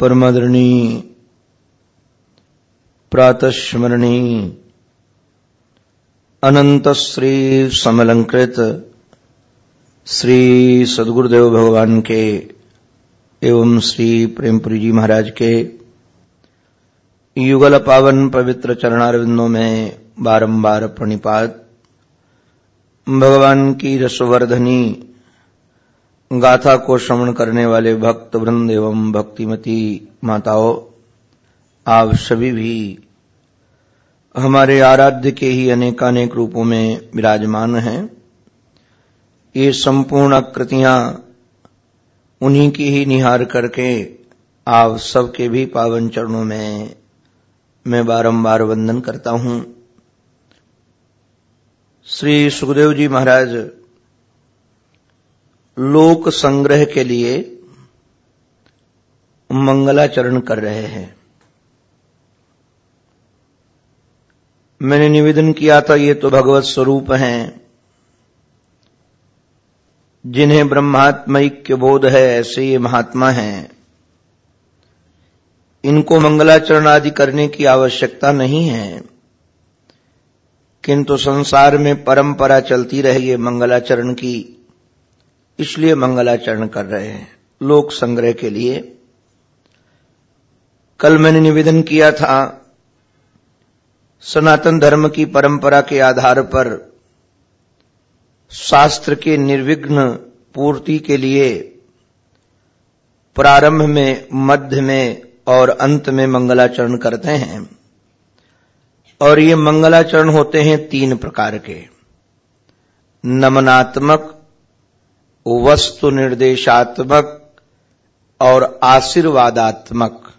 परमदरणी, प्रातस्मरणी अनंत श्री समलंकृत, श्री सदगुरुदेव भगवान के एवं श्री प्रेमपुरी जी महाराज के युगल पावन पवित्र चरणारविंदों में बारंबार प्रणिपात। भगवान की रसवर्धनी गाथा को श्रवण करने वाले भक्त वृंद एवं भक्तिमती माताओं, आप सभी भी हमारे आराध्य के ही अनेकानेक रूपों में विराजमान हैं। ये संपूर्ण कृतियाँ उन्हीं की ही निहार करके आप सबके भी पावन चरणों में मैं बारंबार वंदन करता हूँ। श्री सुखदेव जी महाराज लोक संग्रह के लिए मंगलाचरण कर रहे हैं। मैंने निवेदन किया था, ये तो भगवत स्वरूप हैं। जिन्हें ब्रह्मात्मैक्य बोध है, ऐसे ये महात्मा हैं। इनको मंगलाचरण आदि करने की आवश्यकता नहीं है। किंतु संसार में परंपरा चलती रही है मंगलाचरण की। इसलिए मंगलाचरण कर रहे हैं। लोक संग्रह के लिए। कल मैंने निवेदन किया था, सनातन धर्म की परंपरा के आधार पर शास्त्र के निर्विघ्न पूर्ति के लिए प्रारंभ में, मध्य में और अंत में मंगलाचरण करते हैं। और ये मंगलाचरण होते हैं तीन प्रकार के। नमनात्मक वस्तु निर्देशात्मक और आशीर्वादात्मक।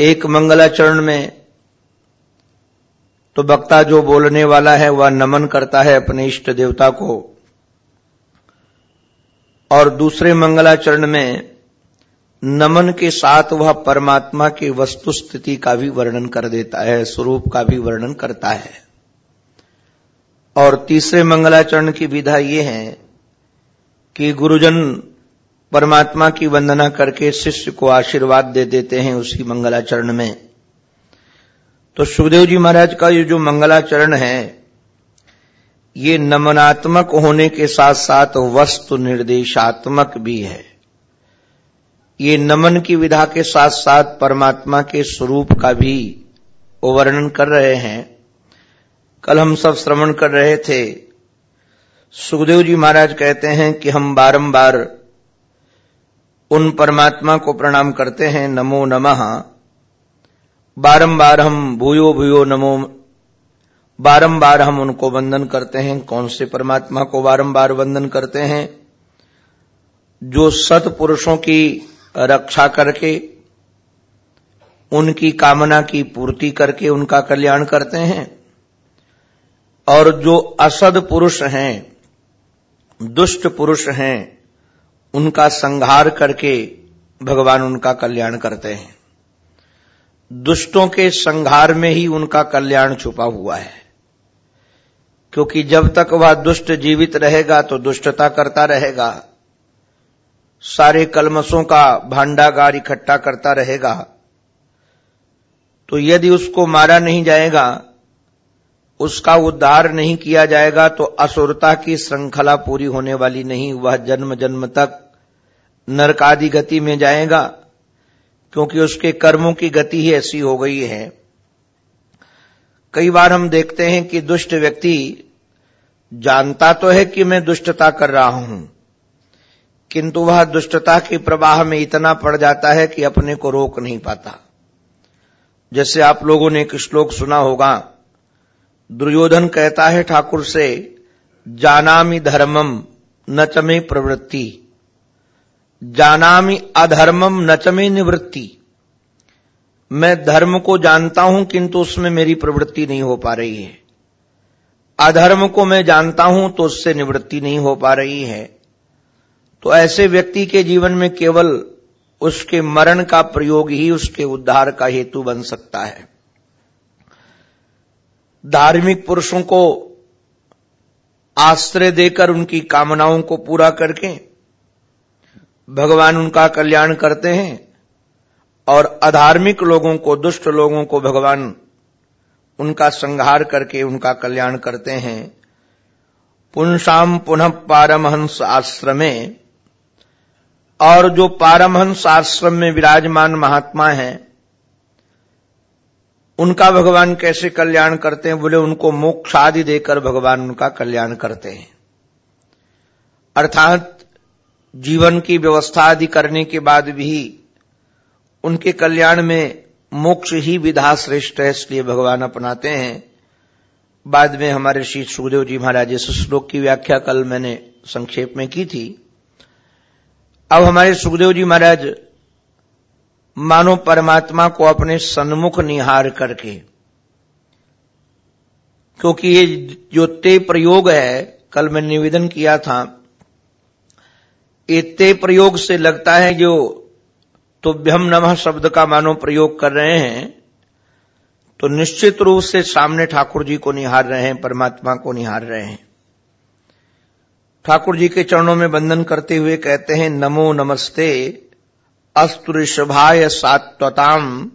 एक मंगलाचरण में तो वक्ता जो बोलने वाला है, वह नमन करता है अपने इष्ट देवता को। और दूसरे मंगलाचरण में नमन के साथ वह परमात्मा की वस्तु स्थिति का भी वर्णन कर देता है, स्वरूप का भी वर्णन करता है। और तीसरे मंगलाचरण की विधा यह है कि गुरुजन परमात्मा की वंदना करके शिष्य को आशीर्वाद दे देते हैं उसी मंगलाचरण में। तो सुखदेव जी महाराज का ये जो मंगलाचरण है, ये नमनात्मक होने के साथ साथ वस्तु निर्देशात्मक भी है। ये नमन की विधा के साथ साथ परमात्मा के स्वरूप का भी वर्णन कर रहे हैं। कल हम सब श्रवण कर रहे थे सुखदेव जी महाराज कहते हैं कि हम बारंबार उन परमात्मा को प्रणाम करते हैं, नमो नमः। बारंबार हम भूयो भूयो नमो, बारंबार हम उनको वंदन करते हैं। कौन से परमात्मा को बारंबार वंदन करते हैं? जो सतपुरुषों की रक्षा करके, उनकी कामना की पूर्ति करके उनका कल्याण करते हैं। और जो असद पुरुष हैं दुष्ट पुरुष हैं, उनका संहार करके भगवान उनका कल्याण करते हैं। दुष्टों के संहार में ही उनका कल्याण छुपा हुआ है। क्योंकि जब तक वह दुष्ट जीवित रहेगा तो दुष्टता करता रहेगा। सारे कलमसों का भांडागार इकट्ठा करता रहेगा। तो यदि उसको मारा नहीं जाएगा उसका उद्धार नहीं किया जाएगा तो असुरता की श्रृंखला पूरी होने वाली नहीं, वह जन्म जन्म तक नरकादि गति में जाएगा, क्योंकि उसके कर्मों की गति ही ऐसी हो गई है। कई बार हम देखते हैं कि दुष्ट व्यक्ति जानता तो है कि मैं दुष्टता कर रहा हूँ, किंतु वह दुष्टता के प्रवाह में इतना पड़ जाता है कि अपने को रोक नहीं पाता। जैसे आप लोगों ने एक श्लोक सुना होगा दुर्योधन कहता है ठाकुर से, जानामि धर्मम न चमे प्रवृत्ति। जानामि अधर्मम नचमे निवृत्ति। मैं धर्म को जानता हूँ, किंतु उसमें मेरी प्रवृत्ति नहीं हो पा रही है। अधर्म को मैं जानता हूँ तो उससे निवृत्ति नहीं हो पा रही है। तो ऐसे व्यक्ति के जीवन में केवल उसके मरण का प्रयोग ही उसके उद्धार का हेतु बन सकता है। धार्मिक पुरुषों को आश्रय देकर उनकी कामनाओं को पूरा करके भगवान उनका कल्याण करते हैं और अधार्मिक लोगों को, दुष्ट लोगों को भगवान उनका संहार करके उनका कल्याण करते हैं। पुनशाम पुनः पारमहंस आश्रमे। और जो पारमहंस आश्रम में विराजमान महात्मा हैं उनका भगवान कैसे कल्याण करते हैं? बोले, उनको मोक्ष आदि देकर भगवान उनका कल्याण करते हैं। अर्थात, जीवन की व्यवस्था आदि करने के बाद भी उनके कल्याण में मोक्ष ही विधा श्रेष्ठ है, इसलिए भगवान अपनाते हैं। बाद में हमारे श्री सुखदेव जी महाराज, इस श्लोक की व्याख्या कल मैंने संक्षेप में की थी। अब हमारे सुखदेव जी महाराज मानो परमात्मा को अपने सन्मुख निहार करके। क्योंकि ये जो ते प्रयोग है, कल मैं निवेदन किया था, ये ते प्रयोग से लगता है जो तुभ्यम नमः शब्द का मानो प्रयोग कर रहे हैं तो निश्चित रूप से सामने ठाकुर जी को निहार रहे हैं, परमात्मा को निहार रहे हैं। ठाकुर जी के चरणों में बंधन करते हुए कहते हैं, नमो नमस्ते अस्तुषभाय सात्वताम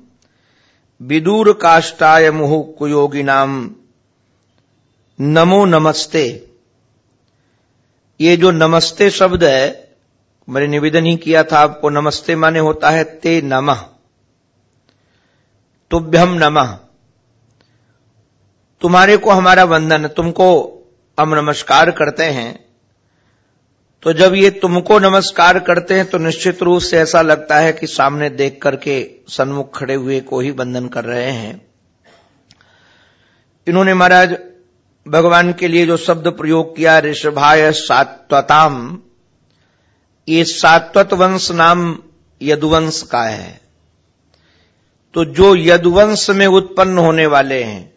विदूर काष्टाय मुहु कुयोगी नमो नमस्ते। ये जो नमस्ते शब्द है, मैंने निवेदन ही किया था आपको, नमस्ते माने होता है ते नमः। तुभ्यम नमः। तुम्हारे को हमारा वंदन, तुमको हम नमस्कार करते हैं। तो जब ये तुमको नमस्कार करते हैं तो निश्चित रूप से ऐसा लगता है कि सामने देख करके सन्मुख खड़े हुए को ही बंधन कर रहे हैं। इन्होंने महाराज, भगवान के लिए जो शब्द प्रयोग किया, ऋषभाय सात्वताम, ये सात्वत वंश नाम यदुवंश का है। तो जो यदुवंश में उत्पन्न होने वाले हैं,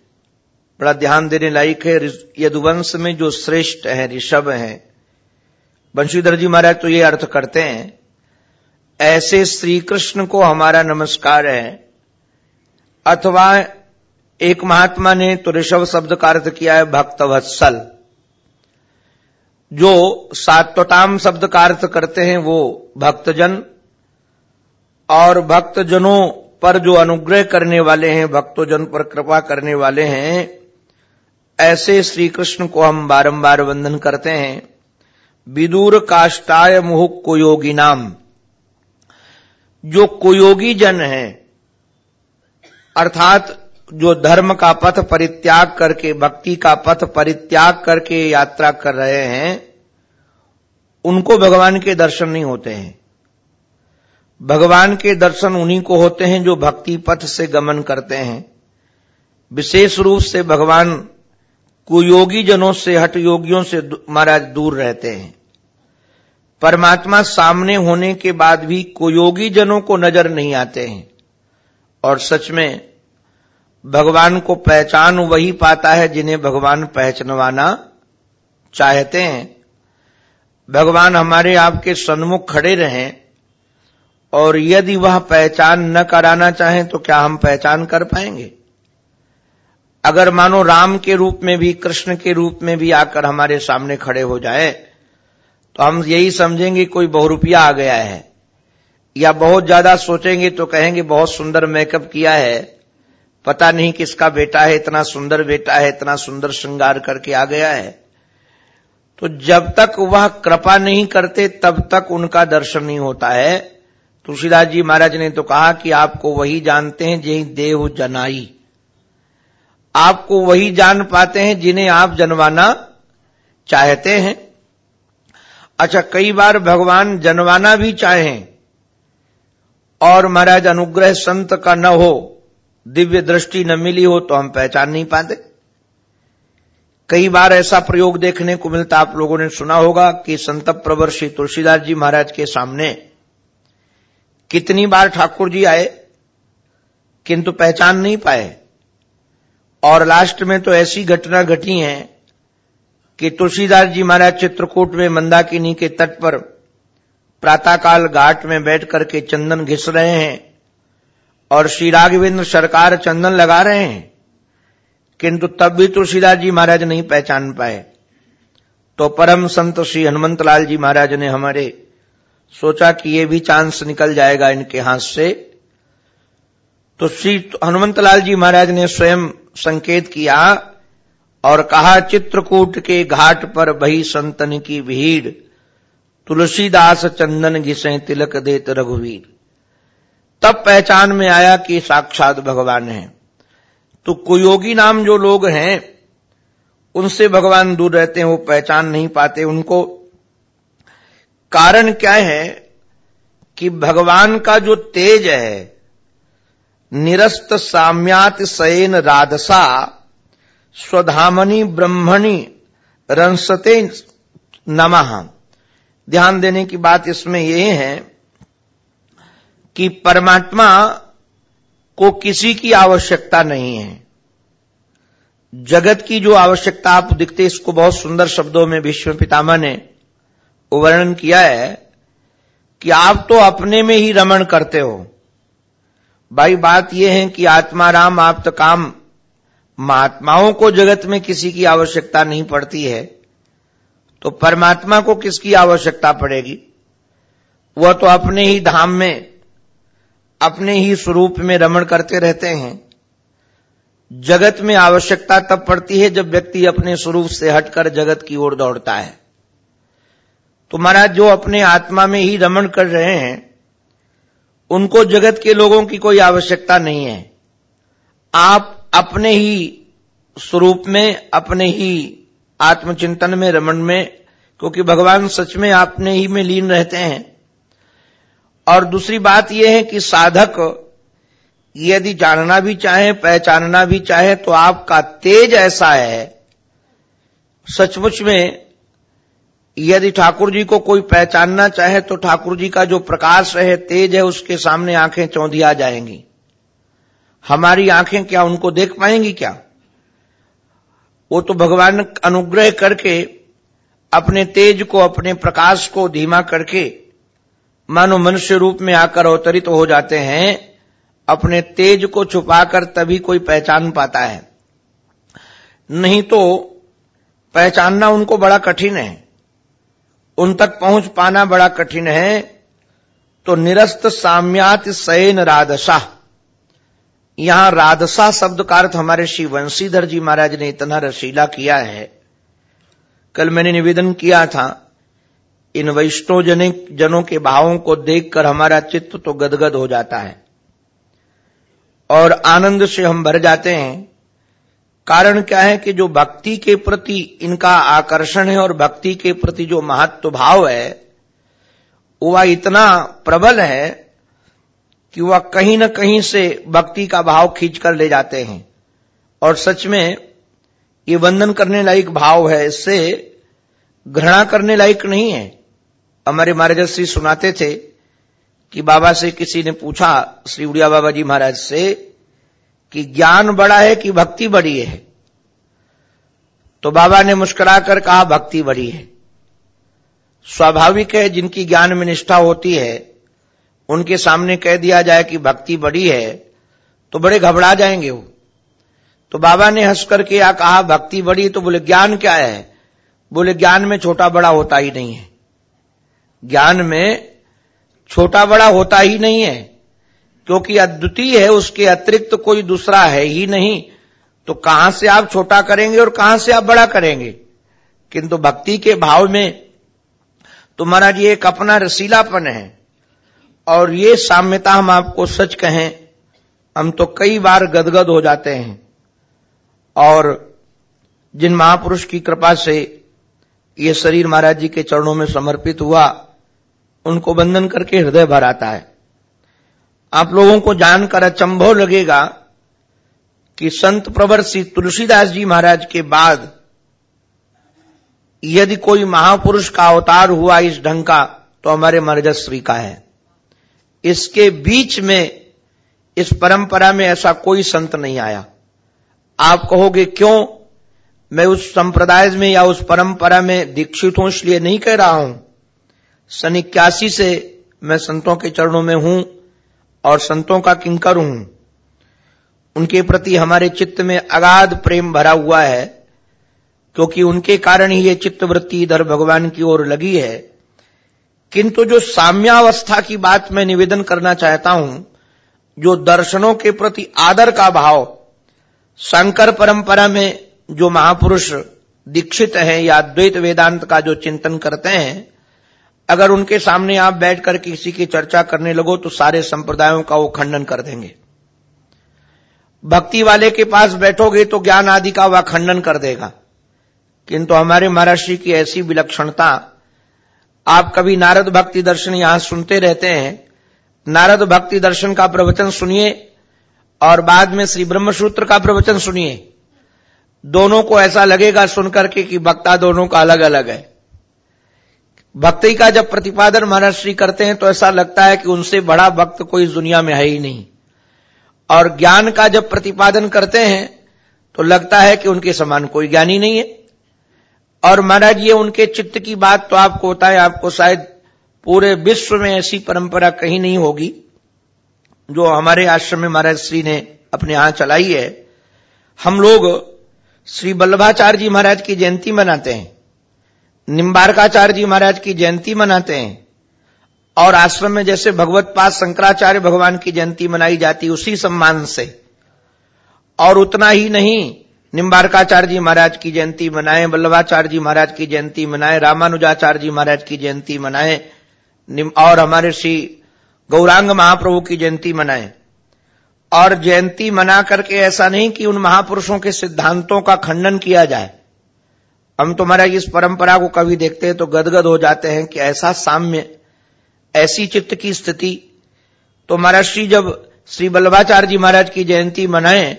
बड़ा ध्यान देने लायक है, यदुवंश में जो श्रेष्ठ है, ऋषभ हैं बंशीधर जी महाराज तो ये अर्थ करते हैं, ऐसे श्री कृष्ण को हमारा नमस्कार है। अथवा एक महात्मा ने तो ऋषभ शब्द का अर्थ किया है भक्त वत्सल जो सात्वताम शब्द का अर्थ करते हैं वो भक्तजन, और भक्तजनों पर जो अनुग्रह करने वाले हैं, भक्तोजन पर कृपा करने वाले हैं, ऐसे श्री कृष्ण को हम बारंबार वंदन करते हैं। विदूर काष्टाय मुह कुयोगी नाम जो कुयोगी जन है, अर्थात जो धर्म का पथ परित्याग करके, भक्ति का पथ परित्याग करके यात्रा कर रहे हैं, उनको भगवान के दर्शन नहीं होते हैं। भगवान के दर्शन उन्हीं को होते हैं जो भक्ति पथ से गमन करते हैं। विशेष रूप से भगवान कुयोगी जनों से हट योगियों से महाराज दूर रहते हैं। परमात्मा सामने होने के बाद भी कुयोगी जनों को नज़र नहीं आते हैं। और सच में, भगवान को पहचान वही पाता है जिन्हें भगवान पहचानवाना चाहते हैं। भगवान हमारे आपके सन्मुख खड़े रहें, और यदि वह पहचान न कराना चाहें तो क्या हम पहचान कर पाएँगे? अगर मानो राम के रूप में भी, कृष्ण के रूप में भी आकर हमारे सामने खड़े हो जाए तो हम यही समझेंगे कोई बहुरुपिया आ गया है। या बहुत ज़्यादा सोचेंगे तो कहेंगे, बहुत सुंदर मेकअप किया है। पता नहीं किसका बेटा है, इतना सुंदर बेटा है, इतना सुंदर श्रृंगार करके आ गया है। तो जब तक वह कृपा नहीं करते, तब तक उनका दर्शन नहीं होता है। तुलसीदास जी महाराज ने तो कहा कि आपको वही जानते हैं जही देव जनाई। आपको वही जान पाते हैं जिन्हें आप जनवाना चाहते हैं। अच्छा कई बार भगवान जनवाना भी चाहें और महाराज अनुग्रह संत का न हो, दिव्य दृष्टि न मिली हो तो हम पहचान नहीं पाते। कई बार ऐसा प्रयोग देखने को मिलता, आप लोगों ने सुना होगा कि संत प्रवर श्री तुलसीदास जी महाराज के सामने कितनी बार ठाकुर जी आए, किंतु पहचान नहीं पाए। और लास्ट में तो ऐसी घटना घटी है कि तुलसीदास जी महाराज चित्रकूट में मंदाकिनी के तट पर प्रातःकाल घाट में बैठ करके चंदन घिस रहे हैं और श्री राघवेंद्र सरकार चंदन लगा रहे हैं, किंतु तब भी तुलसीदास जी महाराज नहीं पहचान पाए। तो परम संत श्री हनुमंत लाल जी महाराज ने हमारे सोचा कि ये भी चांस निकल जाएगा इनके हाथ से। तो श्री हनुमंतलाल जी महाराज ने स्वयं संकेत किया और कहा, चित्रकूट के घाट पर भई संतन की भीड़, तुलसीदास चंदन घिसे तिलक देत रघुवीर। तब पहचान में आया कि साक्षात भगवान है। तो कुयोगी नाम जो लोग हैं, उनसे भगवान दूर रहते हैं, वो पहचान नहीं पाते उनको। कारण क्या है कि भगवान का जो तेज है निरस्त साम्यात सैन राधसा, स्वधामनी ब्रह्मणी रंसते नमः। ध्यान देने की बात इसमें यह है कि परमात्मा को किसी की आवश्यकता नहीं है। जगत की जो आवश्यकता आप दिखते, इसको बहुत सुंदर शब्दों में विश्व पितामह ने वर्णन किया है कि आप तो अपने में ही रमण करते हो। भाई, बात यह है कि आत्मा राम, आप तो काम, महात्माओं को जगत में किसी की आवश्यकता नहीं पड़ती है। तो परमात्मा को किसकी आवश्यकता पड़ेगी? वह तो अपने ही धाम में, अपने ही स्वरूप में रमण करते रहते हैं। जगत में आवश्यकता तब पड़ती है जब व्यक्ति अपने स्वरूप से हटकर जगत की ओर दौड़ता है। तो महाराज, जो अपने आत्मा में ही रमण कर रहे हैं उनको जगत के लोगों की कोई आवश्यकता नहीं है। आप अपने ही स्वरूप में, अपने ही आत्मचिंतन में, रमन में, क्योंकि भगवान सच में आपने ही में लीन रहते हैं। और दूसरी बात यह है कि साधक यदि जानना भी चाहे, पहचानना भी चाहे तो आपका तेज ऐसा है। सचमुच में यदि ठाकुर जी को कोई पहचानना चाहे तो ठाकुर जी का जो प्रकाश है तेज है, उसके सामने आँखें चौंधिया जाएँगी। हमारी आँखें क्या उनको देख पाएँगी क्या? वो तो भगवान अनुग्रह करके, अपने तेज को, अपने प्रकाश को, धीमा करके, मानो मनुष्य रूप में आकर अवतरित तो हो जाते हैं, अपने तेज को छुपाकर तभी कोई पहचान पाता है। नहीं तो पहचानना उनको बड़ा कठिन है। उन तक पहुँच पाना बड़ा कठिन है। तो निरस्त साम्यात सैन राधसा यहाँ राधसा शब्द का अर्थ हमारे श्री वंशीधर जी महाराज ने इतना रसीला किया है। कल मैंने निवेदन किया था, इन वैष्णव जनों के भावों को देखकर हमारा चित्त तो गदगद हो जाता है। और आनंद से हम भर जाते हैं। कारण क्या है कि जो भक्ति के प्रति इनका आकर्षण है और भक्ति के प्रति जो महत्व भाव है, वह इतना प्रबल है कि वह कहीं न कहीं से भक्ति का भाव खींच कर ले जाते हैं। और सच में ये वंदन करने लायक भाव है, इससे घृणा करने लायक नहीं है। हमारे महाराज श्री सुनाते थे कि बाबा से किसी ने पूछा, श्री उड़िया बाबा जी महाराज से कि ज्ञान बड़ा है कि भक्ति बड़ी है। तो बाबा ने मुस्कुराकर कहा, भक्ति बड़ी है। स्वाभाविक है, जिनकी ज्ञान में निष्ठा होती है, उनके सामने कह दिया जाए कि भक्ति बड़ी है तो बड़े घबरा जाएँगे वो। तो बाबा ने हंस करके या कहा, भक्ति बड़ी तो बोले, ज्ञान क्या है? बोले, ज्ञान में छोटा बड़ा होता ही नहीं है। ज्ञान में छोटा बड़ा होता ही नहीं है। क्योंकि अद्वितीय है, उसके अतिरिक्त तो कोई दूसरा है ही नहीं। तो कहाँ से आप छोटा करेंगे और कहाँ से आप बड़ा करेंगे? किंतु भक्ति के भाव में तो महाराज ये एक अपना रसीलापन है। और ये साम्यता हम आपको सच कहें, हम तो कई बार गदगद हो जाते हैं। और जिन महापुरुष की कृपा से ये शरीर महाराज जी के चरणों में समर्पित हुआ, उनको बंधन करके हृदय भर आता है। आप लोगों को जानकर अचंभव लगेगा कि संत प्रवर श्री तुलसीदास जी महाराज के बाद यदि कोई महापुरुष का अवतार हुआ इस ढंग का तो हमारे मर्जश्री का है। इसके बीच में, इस परंपरा में ऐसा कोई संत नहीं आया। आप कहोगे, क्यों? मैं उस संप्रदाय में या उस परंपरा में दीक्षित हूँ, इसलिए नहीं कह रहा हूँ। सन इक्यासी से मैं संतों के चरणों में हूँ और संतों का किंकर हूँ। उनके प्रति हमारे चित्त में अगाध प्रेम भरा हुआ है, क्योंकि उनके कारण ही ये चित्त वृत्ति इधर भगवान की ओर लगी है। किंतु जो साम्यावस्था की बात मैं निवेदन करना चाहता हूँ, जो दर्शनों के प्रति आदर का भाव, शंकर परंपरा में जो महापुरुष दीक्षित हैं या द्वैत वेदांत का जो चिंतन करते हैं अगर उनके सामने आप बैठकर किसी की चर्चा करने लगो तो सारे संप्रदायों का वो खंडन कर देंगे। भक्ति वाले के पास बैठोगे तो ज्ञान आदि का वह खंडन कर देगा। किंतु हमारे महाराष्ट्र की ऐसी विलक्षणता, आप कभी नारद भक्ति दर्शन यहाँ सुनते रहते हैं। नारद भक्ति दर्शन का प्रवचन सुनिए, और बाद में श्री ब्रह्मसूत्र का प्रवचन सुनिए। दोनों को ऐसा लगेगा सुनकर के कि वक्ता दोनों का अलग अलग है। भक्ति का जब प्रतिपादन महाराज श्री करते हैं तो ऐसा लगता है कि उनसे बड़ा भक्त कोई दुनिया में है ही नहीं। और ज्ञान का जब प्रतिपादन करते हैं तो लगता है कि उनके समान कोई ज्ञानी नहीं है। और महाराज, ये उनके चित्त की बात तो आपको होता है, आपको शायद पूरे विश्व में ऐसी परंपरा कहीं नहीं होगी, जो हमारे आश्रम में महाराज श्री ने अपने यहाँ चलाई है। हम लोग श्री वल्लभाचार्य जी महाराज की जयंती मनाते हैं। निम्बारकाचार्य जी महाराज की जयंती मनाते हैं। और आश्रम में जैसे भगवत पास शंकराचार्य भगवान की जयंती मनाई जाती उसी सम्मान से। और उतना ही नहीं निम्बारकाचार्य जी महाराज की जयंती मनाए, वल्लभाचार्य जी महाराज की जयंती मनाए, रामानुजाचार्य जी महाराज की जयंती मनाए और हमारे श्री गौरांग महाप्रभु की जयंती मनाए। और जयंती मना करके ऐसा नहीं कि उन महापुरुषों के सिद्धांतों का खंडन किया जाए। हम तो महाराज इस परंपरा को कभी देखते हैं तो गदगद हो जाते हैं कि ऐसा साम्य, ऐसी चित्त की स्थिति। तो महाराज श्री जब श्री बल्लभाचार्य जी महाराज की जयंती मनाए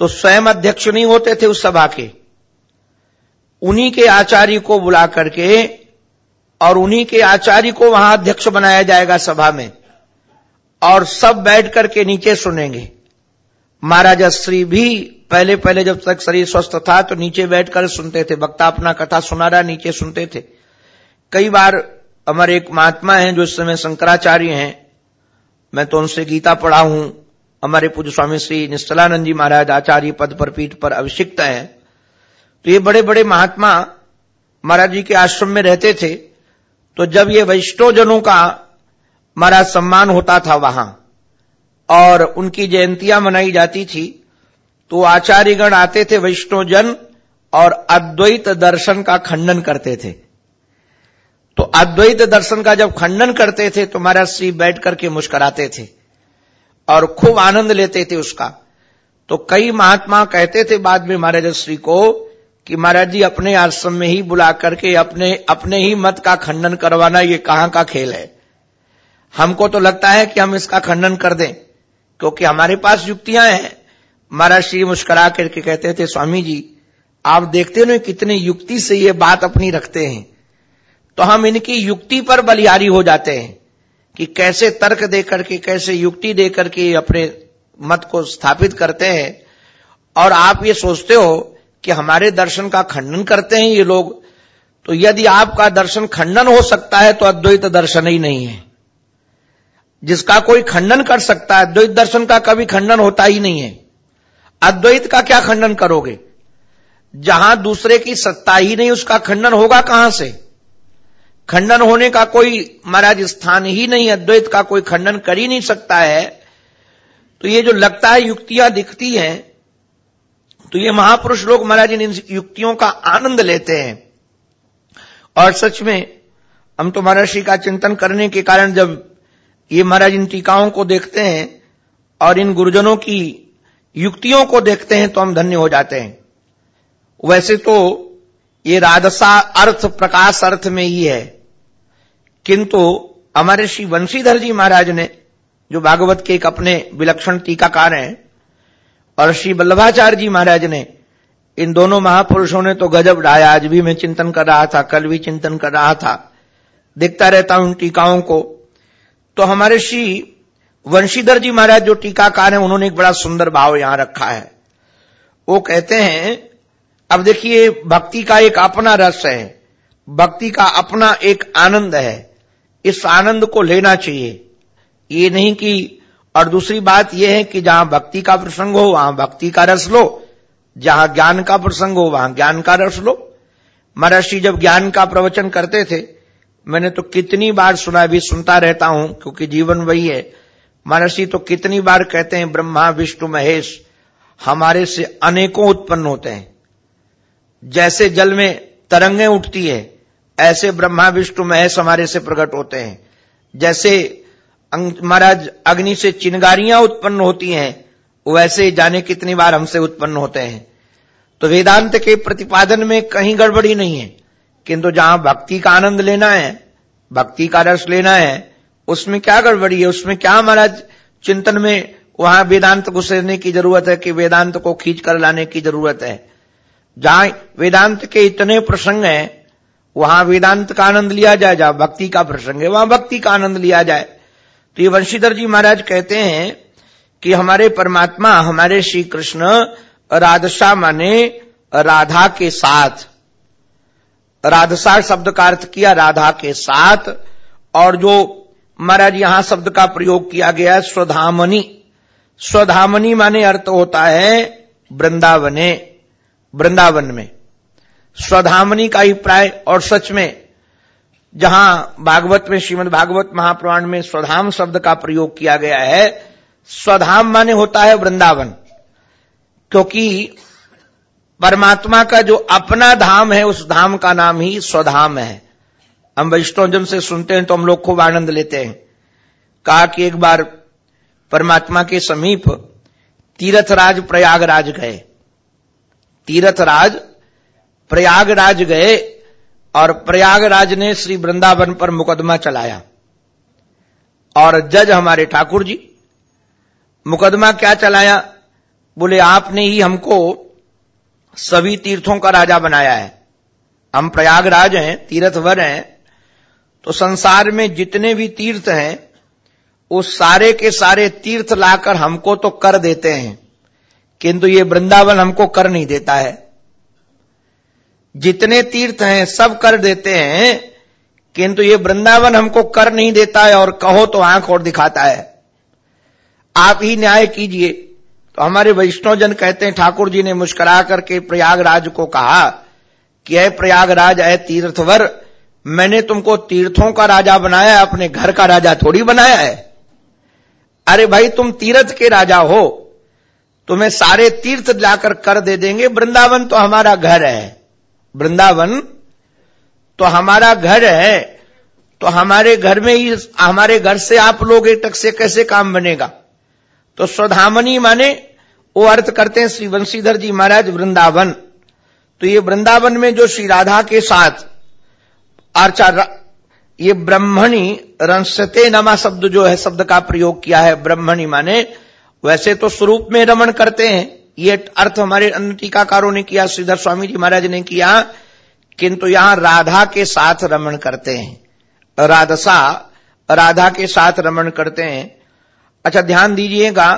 तो स्वयं अध्यक्ष नहीं होते थे उस सभा के। उन्हीं के आचार्य को बुला करके और उन्हीं के आचार्य को वहाँ अध्यक्ष बनाया जाएगा सभा में। और सब बैठ करके नीचे सुनेंगे। महाराजा श्री भी पहले पहले जब तक शरीर स्वस्थ था तो नीचे बैठकर सुनते थे। वक्ता अपना कथा सुना रहा नीचे सुनते थे। कई बार हमारे एक महात्मा हैं जो इस समय शंकराचार्य हैं। मैं तो उनसे गीता पढ़ा हूँ। हमारे पूज्य स्वामी श्री निश्चलानंद जी महाराज आचार्य पद पर पीठ पर अभिषिक्त हैं। तो ये बड़े बड़े महात्मा महाराज जी के आश्रम में रहते थे। तो जब ये वैष्णव जनों का महाराज सम्मान होता था वहाँ और उनकी जयंतियाँ मनाई जाती थी तो आचार्यगण आते थे वैष्णव जन और अद्वैत दर्शन का खंडन करते थे। तो अद्वैत दर्शन का जब खंडन करते थे तो महाराज श्री बैठ करके मुस्कराते थे और खूब आनंद लेते थे उसका। तो कई महात्मा कहते थे बाद में महाराज श्री को कि महाराज जी, अपने आश्रम में ही बुला करके अपने अपने ही मत का खंडन करवाना, ये कहाँ का खेल है? हमको तो लगता है कि हम इसका खंडन कर दें। क्योंकि हमारे पास युक्तियाँ हैं। महाराज श्री मुस्करा करके कहते थे, स्वामी जी, आप देखते हो कितने युक्ति से ये बात अपनी रखते हैं। तो हम इनकी युक्ति पर बलिहारी हो जाते हैं कि कैसे तर्क दे करके, कैसे युक्ति दे करके अपने मत को स्थापित करते हैं। और आप ये सोचते हो कि हमारे दर्शन का खंडन करते हैं ये लोग। तो यदि आपका दर्शन खंडन हो सकता है तो अद्वैत दर्शन ही नहीं है। जिसका कोई खंडन कर सकता है, द्वैत दर्शन का कभी खंडन होता ही नहीं है। अद्वैत का क्या खंडन करोगे? जहाँ दूसरे की सत्ता ही नहीं, उसका खंडन होगा कहाँ से? खंडन होने का कोई महाराज स्थान ही नहीं, अद्वैत का कोई खंडन कर ही नहीं सकता है। तो ये जो लगता है, युक्तियाँ दिखती हैं तो ये महापुरुष लोग महाराज इन युक्तियों का आनंद लेते हैं। और सच में, हम तो महर्षि का चिंतन करने के कारण जब ये महाराज इन टीकाओं को देखते हैं और इन गुरुजनों की युक्तियों को देखते हैं तो हम धन्य हो जाते हैं। वैसे तो ये राजसा अर्थ, प्रकाश अर्थ में ही है। किंतु हमारे श्री वंशीधर जी महाराज ने, जो भागवत के एक अपने विलक्षण टीकाकार हैं, और श्री वल्लभाचार्य जी महाराज ने, इन दोनों महापुरुषों ने तो गजब ढाया आज भी मैं चिंतन कर रहा था, कल भी चिंतन कर रहा था। देखता रहता हूँ टीकाओं को तो हमारे श्री वंशीधर जी महाराज जो टीकाकार हैं, उन्होंने एक बड़ा सुंदर भाव यहाँ रखा है। वो कहते हैं, अब देखिए, भक्ति का एक अपना रस है, भक्ति का अपना एक आनंद है, इस आनंद को लेना चाहिए। ये नहीं कि, और दूसरी बात यह है कि जहाँ भक्ति का प्रसंग हो, वहाँ भक्ति का रस लो, जहाँ ज्ञान का प्रसंग हो, वहाँ ज्ञान का रस लो। महर्षि जब ज्ञान का प्रवचन करते थे मैंने तो कितनी बार सुना भी सुनता रहता हूँ, क्योंकि जीवन वही है। महर्षि तो कितनी बार कहते हैं, ब्रह्मा, विष्णु, महेश, हमारे से अनेकों उत्पन्न होते हैं। जैसे जल में तरंगें उठती है, ऐसे ब्रह्मा, विष्णु, महेश हमारे से प्रकट होते हैं। जैसे महाराज, अग्नि से चिनगारियाँ उत्पन्न होती हैं, वैसे जाने कितनी बार हमसे उत्पन्न होते हैं। तो वेदांत के प्रतिपादन में कहीं गड़बड़ी नहीं है। किंतु जहाँ भक्ति का आनंद लेना है, भक्ति का रस लेना है, उसमें क्या गड़बड़ी है? उसमें क्या हमारा चिंतन में वहाँ वेदांत घुसेरने की ज़रूरत है कि वेदांत को खींच कर लाने की ज़रूरत है? जहाँ वेदांत के इतने प्रसंग हैं, वहाँ वेदांत का आनंद लिया जाए, जहाँ भक्ति का प्रसंग है, वहाँ भक्ति का आनंद लिया जाए। तो ये वंशीधर जी महाराज कहते हैं कि हमारे परमात्मा, हमारे श्री कृष्ण राधसा माने राधा के साथ। राधसा शब्द का अर्थ किया राधा के साथ, और जो महाराज यहाँ शब्द का प्रयोग किया गया स्वधामनी। स्वधामनी माने अर्थ होता है वृंदावने, वृंदावन में। स्वधामनी का अभिप्राय, और सच में, जहाँ भागवत में, श्रीमद भागवत महापुराण में स्वधाम शब्द का प्रयोग किया गया है, स्वधाम माने होता है वृंदावन, क्योंकि परमात्मा का जो अपना धाम है, उस धाम का नाम ही स्वधाम है। हम वैष्णव वैष्णवजन से सुनते हैं तो हम लोग खूब आनंद लेते हैं। कहा कि एक बार परमात्मा के समीप तीर्थराज प्रयागराज गए। तीर्थराज प्रयागराज गए और प्रयागराज ने श्री वृंदावन पर मुकदमा चलाया। और जज हमारे ठाकुर जी, मुकदमा क्या चलाया? बोले, आपने ही हमको सभी तीर्थों का राजा बनाया है। हम प्रयागराज हैं, तीर्थवर हैं तो संसार में जितने भी तीर्थ हैं उस सारे के सारे तीर्थ लाकर हमको तो कर देते हैं। किंतु ये वृंदावन हमको कर नहीं देता है। जितने तीर्थ हैं, सब कर देते हैं, किंतु ये वृंदावन हमको कर नहीं देता है और कहो तो आँख और दिखाता है। आप ही न्याय कीजिए। तो हमारे वैष्णवजन कहते हैं, ठाकुर जी ने मुस्कुरा करके प्रयागराज को कहा कि अय प्रयागराज अय तीर्थवर, मैंने तुमको तीर्थों का राजा बनाया अपने घर का राजा थोड़ी बनाया है। अरे भाई, तुम तीर्थ के राजा हो, तुम्हें सारे तीर्थ लाकर कर दे देंगे, वृंदावन तो हमारा घर है। वृंदावन तो हमारा घर है तो हमारे घर में ही, हमारे घर से आप लोग एक टक से कैसे काम बनेगा? तो स्वधामनी माने, वो अर्थ करते हैं श्री वंशीधर जी महाराज वृंदावन। तो ये वृंदावन में जो श्री राधा के साथ आचार ये ब्रह्मणी रंसते नमा शब्द जो है, शब्द का प्रयोग किया है ब्रह्मणी माने, वैसे तो स्वरूप में रमण करते हैं। ये अर्थ हमारे अन्य टीकाकारों ने किया, श्रीधर स्वामी जी महाराज ने किया, किंतु यहाँ राधा के साथ रमण करते हैं। राधसा राधा के साथ रमण करते हैं। अच्छा ध्यान दीजिएगा,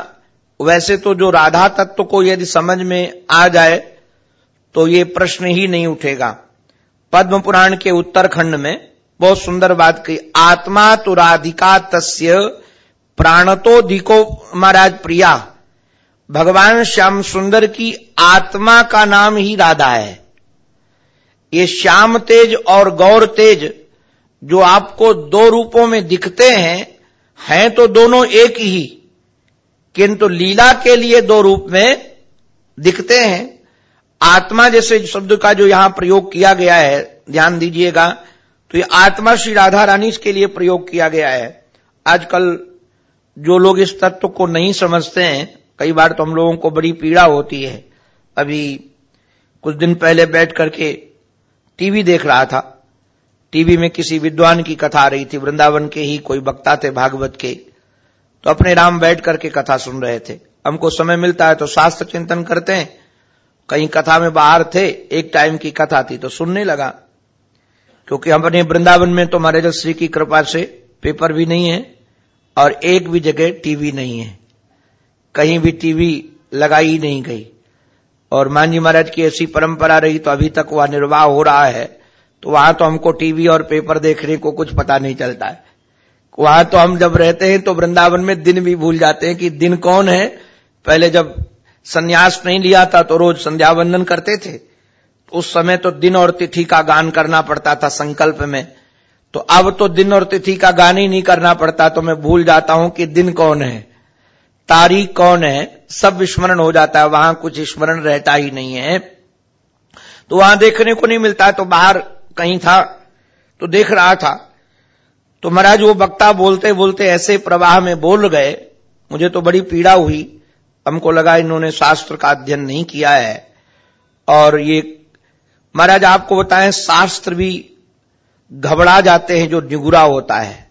वैसे तो जो राधा तत्व को यदि समझ में आ जाए तो ये प्रश्न ही नहीं उठेगा। पद्म पुराण के उत्तरखंड में बहुत सुंदर बात कही आत्मा तुराधिका तस्य प्राणतो धिको, महाराज प्रिया, भगवान श्याम सुंदर की आत्मा का नाम ही राधा है। ये श्याम तेज और गौर तेज, जो आपको दो रूपों में दिखते हैं हैं तो दोनों एक ही, किंतु लीला के लिए दो रूप में दिखते हैं। आत्मा जैसे शब्द का जो यहाँ प्रयोग किया गया है, ध्यान दीजिएगा तो ये आत्मा श्री राधा रानी के लिए प्रयोग किया गया है। आजकल जो लोग इस तत्व को नहीं समझते हैं, कई बार तो हम लोगों को बड़ी पीड़ा होती है। अभी कुछ दिन पहले बैठ करके टीवी देख रहा था। टीवी में किसी विद्वान की कथा आ रही थी, वृंदावन के ही कोई वक्ता थे भागवत के तो अपने राम बैठ करके कथा सुन रहे थे। हमको समय मिलता है तो शास्त्र चिंतन करते हैं। कहीं कथा में बाहर थे, एक टाइम की कथा थी तो सुनने लगा। क्योंकि हम अपने वृंदावन में तो महाराज श्री की कृपा से पेपर भी नहीं है, और एक भी जगह टीवी नहीं है। कहीं भी टीवी लगाई नहीं गई। और मांझी महाराज की ऐसी परंपरा रही तो अभी तक वह निर्वाह हो रहा है। तो वहाँ तो हमको टीवी और पेपर देखने को कुछ पता नहीं चलता है। वहाँ तो हम जब रहते हैं तो वृंदावन में दिन भी भूल जाते हैं कि दिन कौन है। पहले जब संन्यास नहीं लिया था तो रोज संध्या वंदन करते थे। उस समय तो दिन और तिथि का गान करना पड़ता था संकल्प में। तो अब तो दिन और तिथि का गान ही नहीं करना पड़ता तो मैं भूल जाता हूँ कि दिन कौन है, तारीख कौन है, सब विस्मरण हो जाता है, वहाँ कुछ स्मरण रहता ही नहीं है। तो वहाँ देखने को नहीं मिलता तो बाहर कहीं था तो देख रहा था। तो महाराज, वो वक्ता बोलते बोलते ऐसे प्रवाह में बोल गए। मुझे तो बड़ी पीड़ा हुई। हमको लगा इन्होंने शास्त्र का अध्ययन नहीं किया है। और ये, महाराज, आपको बताएँ, शास्त्र भी घबरा जाते हैं जो निगुरा होता है।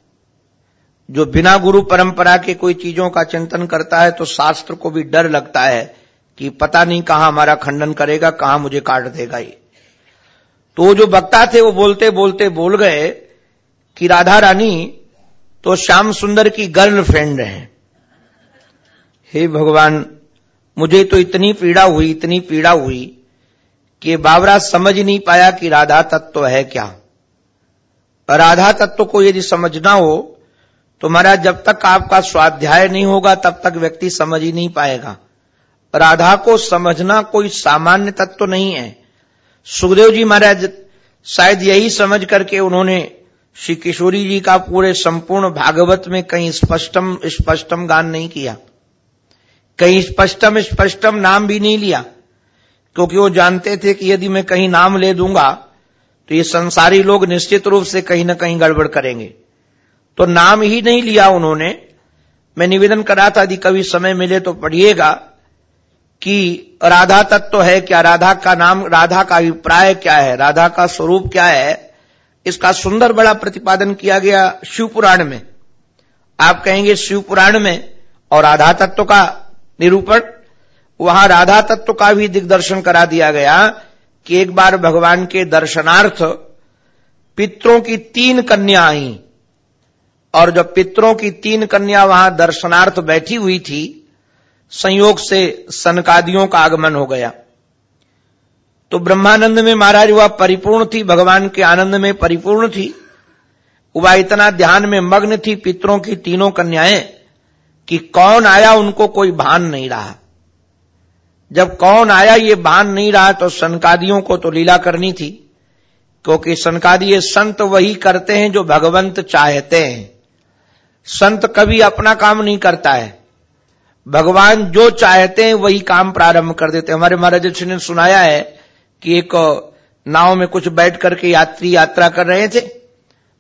जो बिना गुरु परंपरा के कोई चीज़ों का चिंतन करता है तो शास्त्र को भी डर लगता है कि पता नहीं कहाँ हमारा खंडन करेगा, कहाँ मुझे काट देगा ये। तो वो जो वक्ता थे, वो बोलते बोलते, बोल गए कि राधा रानी तो श्याम सुंदर की गर्ल फ्रेंड है। हे भगवान, मुझे तो इतनी पीड़ा हुई, इतनी पीड़ा हुई कि बाबरा समझ नहीं पाया कि राधा तत्व है क्या। राधा तत्व को यदि समझना हो तो महाराज, जब तक आपका स्वाध्याय नहीं होगा, तब तक व्यक्ति समझ ही नहीं पाएगा। राधा को समझना कोई सामान्य तत्व नहीं है। सुखदेव जी महाराज, शायद यही समझ करके उन्होंने श्री किशोरी जी का पूरे संपूर्ण भागवत में कहीं स्पष्टम स्पष्टम गान नहीं किया। कहीं स्पष्टम स्पष्टम नाम भी नहीं लिया। क्योंकि वो जानते थे कि यदि मैं कहीं नाम ले दूँगा तो ये संसारी लोग निश्चित रूप से कहीं ना कहीं गड़बड़ करेंगे। तो नाम ही नहीं लिया उन्होंने। मैं निवेदन करा था, यदि कभी समय मिले तो पढ़िएगा। कि राधा तत्व तो है क्या? राधा का नाम, राधा का अभिप्राय क्या है? राधा का स्वरूप क्या है? इसका सुंदर बड़ा प्रतिपादन किया गया शिवपुराण में। आप कहेंगे शिवपुराण में और राधा तत्व का निरूपण, वहाँ राधा तत्व का भी दिग्दर्शन करा दिया गया कि एक बार भगवान के दर्शनार्थ पितरों की तीन कन्या आई। और जब पितरों की तीन कन्या वहाँ दर्शनार्थ बैठी हुई थी संयोग से सनकादियों का आगमन हो गया। तो ब्रह्मानंद में महाराज वह परिपूर्ण थी, भगवान के आनंद में परिपूर्ण थी। वह इतना ध्यान में मग्न थी पितरों की तीनों कन्याएँ कि कौन आया उनको कोई भान नहीं रहा। जब कौन आया ये भान नहीं रहा तो सनकादियों को तो लीला करनी थी, क्योंकि सनकादी ये संत वही करते हैं जो भगवंत चाहते हैं। संत कभी अपना काम नहीं करता है। भगवान जो चाहते हैं, वही काम प्रारंभ कर देते हैं। हमारे महाराज जी ने सुनाया है कि एक नाव में कुछ बैठ करके यात्री यात्रा कर रहे थे।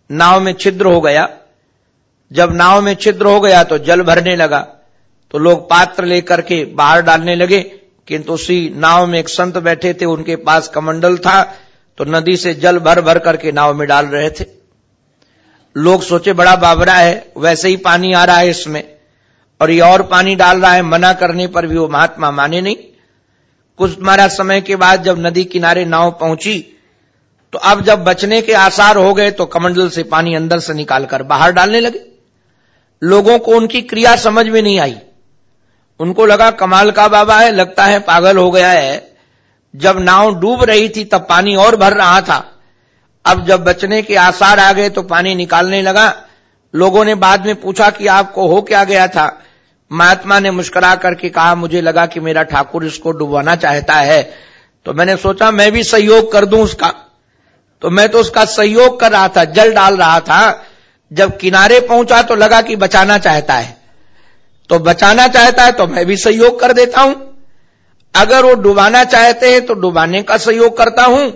नाव में छिद्र हो गया। जब नाव में छिद्र हो गया तो जल भरने लगा। तो लोग पात्र लेकर के बाहर डालने लगे, किंतु उसी नाव में एक संत बैठे थे, उनके पास कमंडल था तो नदी से जल भर भर करके नाव में डाल रहे थे। लोग सोचे, बड़ा बाबरा है, वैसे ही पानी आ रहा है इसमें। और ये और पानी डाल रहा है, मना करने पर भी वो महात्मा माने नहीं। कुछ तुम्हारा समय के बाद जब नदी किनारे नाव पहुँची तो अब जब बचने के आसार हो गए तो कमंडल से पानी अंदर से निकालकर बाहर डालने लगे। लोगों को उनकी क्रिया समझ में नहीं आई। उनको लगा, कमाल का बाबा है, लगता है पागल हो गया है। जब नाव डूब रही थी, तब पानी और भर रहा था। अब जब बचने के आसार आ गए तो पानी निकालने लगा। लोगों ने बाद में पूछा कि आपको हो क्या गया था? महात्मा ने मुस्कुरा करके कहा, मुझे लगा कि मेरा ठाकुर इसको डुबाना चाहता है। तो मैंने सोचा, मैं भी सहयोग कर दूँ उसका। तो मैं तो उसका सहयोग कर रहा था, जल डाल रहा था। जब किनारे पहुँचा तो लगा कि बचाना चाहता है। तो बचाना चाहता है तो मैं भी सहयोग कर देता हूँ। अगर वो डुबाना चाहते हैं तो डुबाने का सहयोग करता हूँ।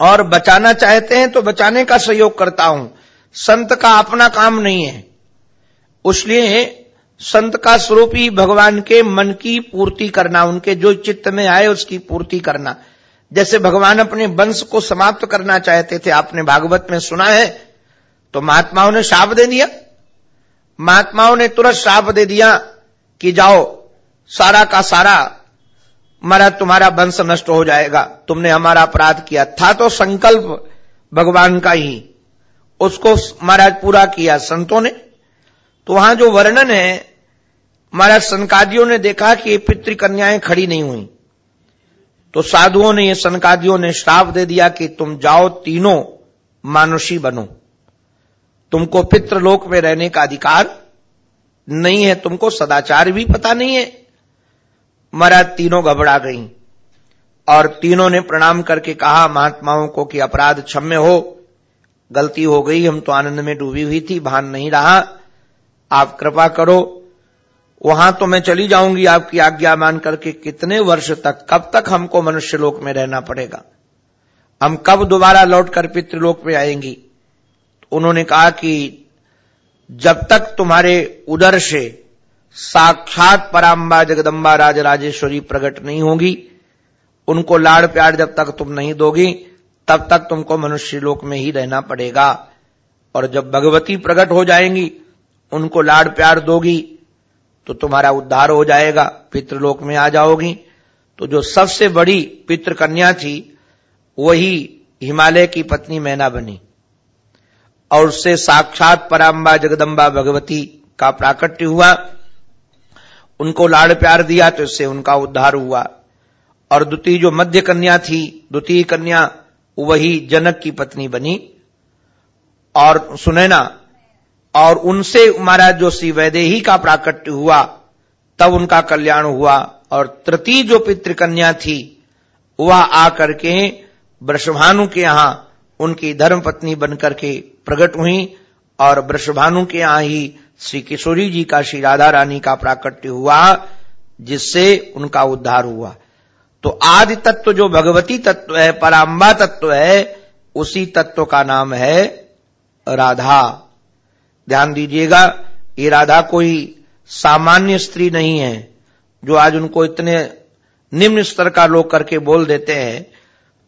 और बचाना चाहते हैं तो बचाने का सहयोग करता हूँ। संत का अपना काम नहीं है। इसलिए संत का स्वरूप ही भगवान के मन की पूर्ति करना, उनके जो चित्त में आए उसकी पूर्ति करना। जैसे भगवान अपने वंश को समाप्त करना चाहते थे, आपने भागवत में सुना है तो महात्माओं ने श्राप दे दिया। महात्माओं ने तुरंत श्राप दे दिया कि जाओ, सारा का सारा महाराज तुम्हारा वंश नष्ट हो जाएगा। तुमने हमारा अपराध किया। था तो संकल्प भगवान का ही, उसको महाराज पूरा किया। संतों ने तो वहाँ जो वर्णन है, महाराज सनकादियों ने देखा कि ये खड़ी नहीं हुई। तो साधुओं ने, ये सनकादियों ने श्राप दे दिया कि तुम जाओ तीनों मानुषी बनो। तुमको पितृलोक में रहने का अधिकार नहीं है, तुमको सदाचार भी पता नहीं है। महाराज तीनों घबरा गई और तीनों ने प्रणाम करके कहा, महात्माओं को कि अपराध क्षम्य हो, गलती हो गई, हम तो आनंद में डूबी हुई थी, भान नहीं रहा। आप कृपा करो, वहाँ तो मैं चली जाऊँगी आपकी आज्ञा मान करके कितने वर्ष तक, कब तक हमको मनुष्य लोक में रहना पड़ेगा। हम कब दोबारा लौटकर पितृलोक में आएँगी? तो उन्होंने कहा कि जब तक तुम्हारे उदर से साक्षात पराम्बा जगदम्बा राजराजेश्वरी प्रकट नहीं होगी, उनको लाड़ प्यार जब तक तुम नहीं दोगी, तब तक तुमको मनुष्य लोक में ही रहना पड़ेगा। और जब भगवती प्रकट हो जाएँगी उनको लाड़ प्यार दोगी तो तुम्हारा उद्धार हो जाएगा, पितृलोक में आ जाओगी। तो जो सबसे बड़ी पितृ कन्या थी, वही हिमालय की पत्नी मैना बनी। और उससे साक्षात पराम्बा जगदम्बा भगवती का प्राकट्य हुआ। उनको लाड़ प्यार दिया तो इससे उनका उद्धार हुआ। और द्वितीय जो मध्य कन्या थी, द्वितीय कन्या, वही जनक की पत्नी बनी। और सुनैना और उनसे महाराज जो श्री वैदेही का प्राकट्य हुआ, तब उनका कल्याण हुआ और तृतीय जो पितृकन्या थी, वह आकर के वृषभानु के यहाँ उनकी धर्म पत्नी बनकर के प्रकट हुई और वृषभानु के यहाँ ही श्री किशोरी जी का श्री राधा रानी का प्राकट्य हुआ, जिससे उनका उद्धार हुआ। तो आदि तत्व जो भगवती तत्व है, पराम्बा तत्व है, उसी तत्व का नाम है राधा। ध्यान दीजिएगा, ये राधा कोई सामान्य स्त्री नहीं है, जो आज उनको इतने निम्न स्तर का लोग करके बोल देते हैं।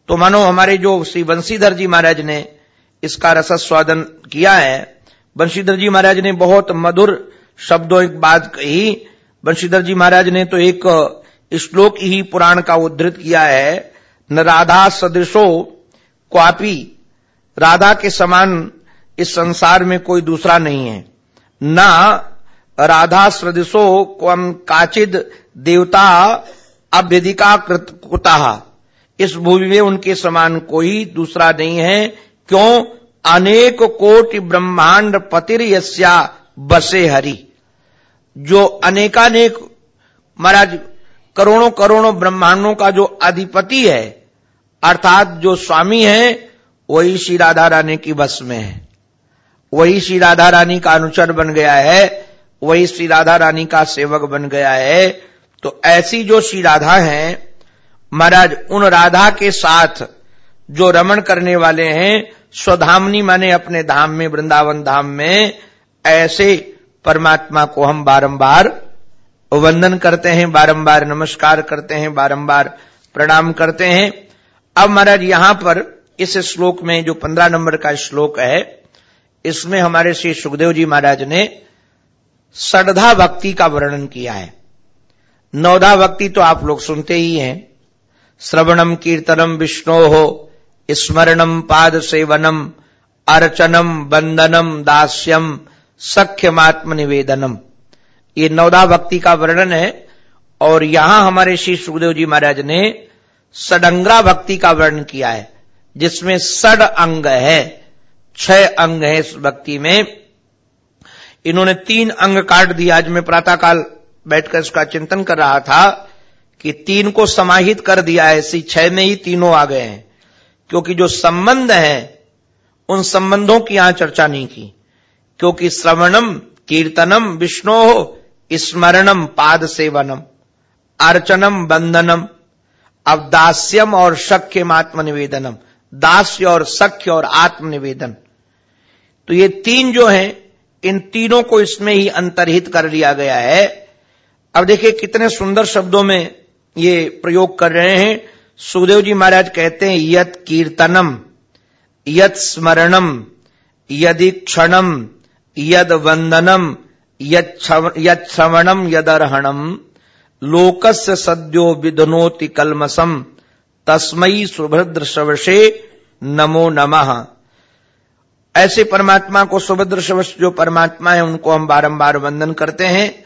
तो मानो हमारे जो श्री बंशीधर जी महाराज ने इसका रसद स्वादन किया है, बंशीधर जी महाराज ने बहुत मधुर शब्दों एक बात कही। बंशीधर जी महाराज ने तो एक श्लोक ही पुराण का उद्धृत किया है, न राधा सदृशो क्वापी, राधा के समान इस संसार में कोई दूसरा नहीं है। न राधा सदृशो क्वम काचिद देवता अभ्यधिका कुता इस भूमि में उनके समान कोई दूसरा नहीं है। क्यों? अनेक कोटि ब्रह्मांड पतिर यस्या बसे हरि। जो अनेकानेक, महाराज, करोड़ों करोड़ों ब्रह्मांडों का जो अधिपति है, अर्थात जो स्वामी है, वही श्री राधा रानी की बस में है। वही श्री राधा रानी का अनुचर बन गया है, वही श्री राधा रानी का सेवक बन गया है। तो ऐसी जो श्री राधा है, महाराज, उन राधा के साथ जो रमण करने वाले हैं, स्वधामनी माने अपने धाम में, वृंदावन धाम में, ऐसे परमात्मा को हम बारंबार वंदन करते हैं, बारंबार नमस्कार करते हैं, बारंबार प्रणाम करते हैं। अब महाराज, यहाँ पर इस श्लोक में, जो पंद्रह नंबर का श्लोक है इसमें हमारे श्री सुखदेव जी महाराज ने सड़धा भक्ति का वर्णन किया है। नौधा भक्ति तो आप लोग सुनते ही हैं। श्रवणम कीर्तनम विष्णो हो स्मरणम पाद सेवनम, अर्चनम बंदनम दास्यम सख्यमात्म निवेदनम ये नवदा भक्ति का वर्णन है और यहाँ हमारे श्री सुखदेव जी महाराज ने सडंगरा भक्ति का वर्णन किया है, जिसमें सड अंग है। छह अंग है इस भक्ति में। इन्होंने तीन अंग काट दिया आज मैं प्रातःकाल बैठकर इसका चिंतन कर रहा था कि तीन को समाहित कर दिया है। इसी छह में ही तीनों आ गए हैं। क्योंकि जो संबंध है, उन संबंधों की यहाँ चर्चा नहीं की। क्योंकि श्रवणम, कीर्तनम, विष्णो, स्मरणम पाद सेवनम अर्चनम, बंधनम, अवदास्यम और शक्यम आत्मनिवेदनम दास्य और सख्य और आत्मनिवेदन। तो ये तीन जो हैं, इन तीनों को इसमें ही अंतर्हित कर लिया गया है। अब देखिए कितने सुंदर शब्दों में ये प्रयोग कर रहे हैं। सुखदेव जी महाराज कहते हैं, यत कीर्तनम, यत स्मरणम, यदि क्षणम, यद वंदनम यद श्रवणम, यदर्हणम, लोकस्य सद्यो विधनोति कलमसम तस्मयी सुभद्र शवशे नमो नमः। ऐसे परमात्मा को सुभद्र शवश जो परमात्मा है, उनको हम बारंबार वंदन करते हैं।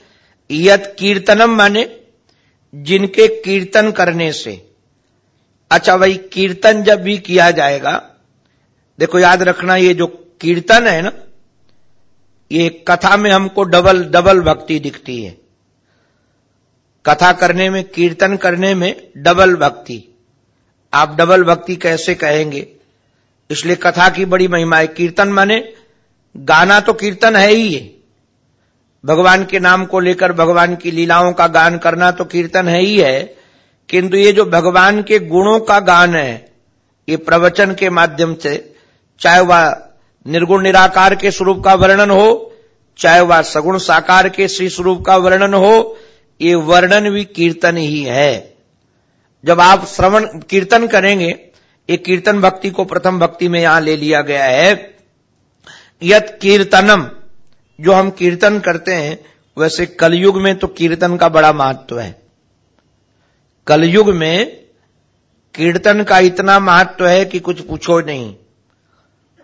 यत कीर्तनम माने जिनके कीर्तन करने से। अच्छा भाई कीर्तन जब भी किया जाएगा, देखो याद रखना, ये जो कीर्तन है ना, ये कथा में हमको डबल डबल भक्ति दिखती है। कथा करने में, कीर्तन करने में डबल भक्ति। आप डबल भक्ति कैसे कहेंगे? इसलिए कथा की बड़ी महिमा है। कीर्तन माने, गाना तो कीर्तन है ही है। भगवान के नाम को लेकर भगवान की लीलाओं का गान करना तो कीर्तन है ही है। किंतु ये जो भगवान के गुणों का गान है, ये प्रवचन के माध्यम से, चाहे वह निर्गुण निराकार के स्वरूप का वर्णन हो, चाहे वह सगुण साकार के श्री स्वरूप का वर्णन हो, ये वर्णन भी कीर्तन ही है। जब आप श्रवण, कीर्तन करेंगे ये कीर्तन भक्ति को प्रथम भक्ति में यहाँ ले लिया गया है। यत कीर्तनम, जो हम कीर्तन करते हैं, वैसे कलयुग में तो कीर्तन का बड़ा महत्व है। कलयुग में कीर्तन का इतना महत्व है कि कुछ पूछो नहीं।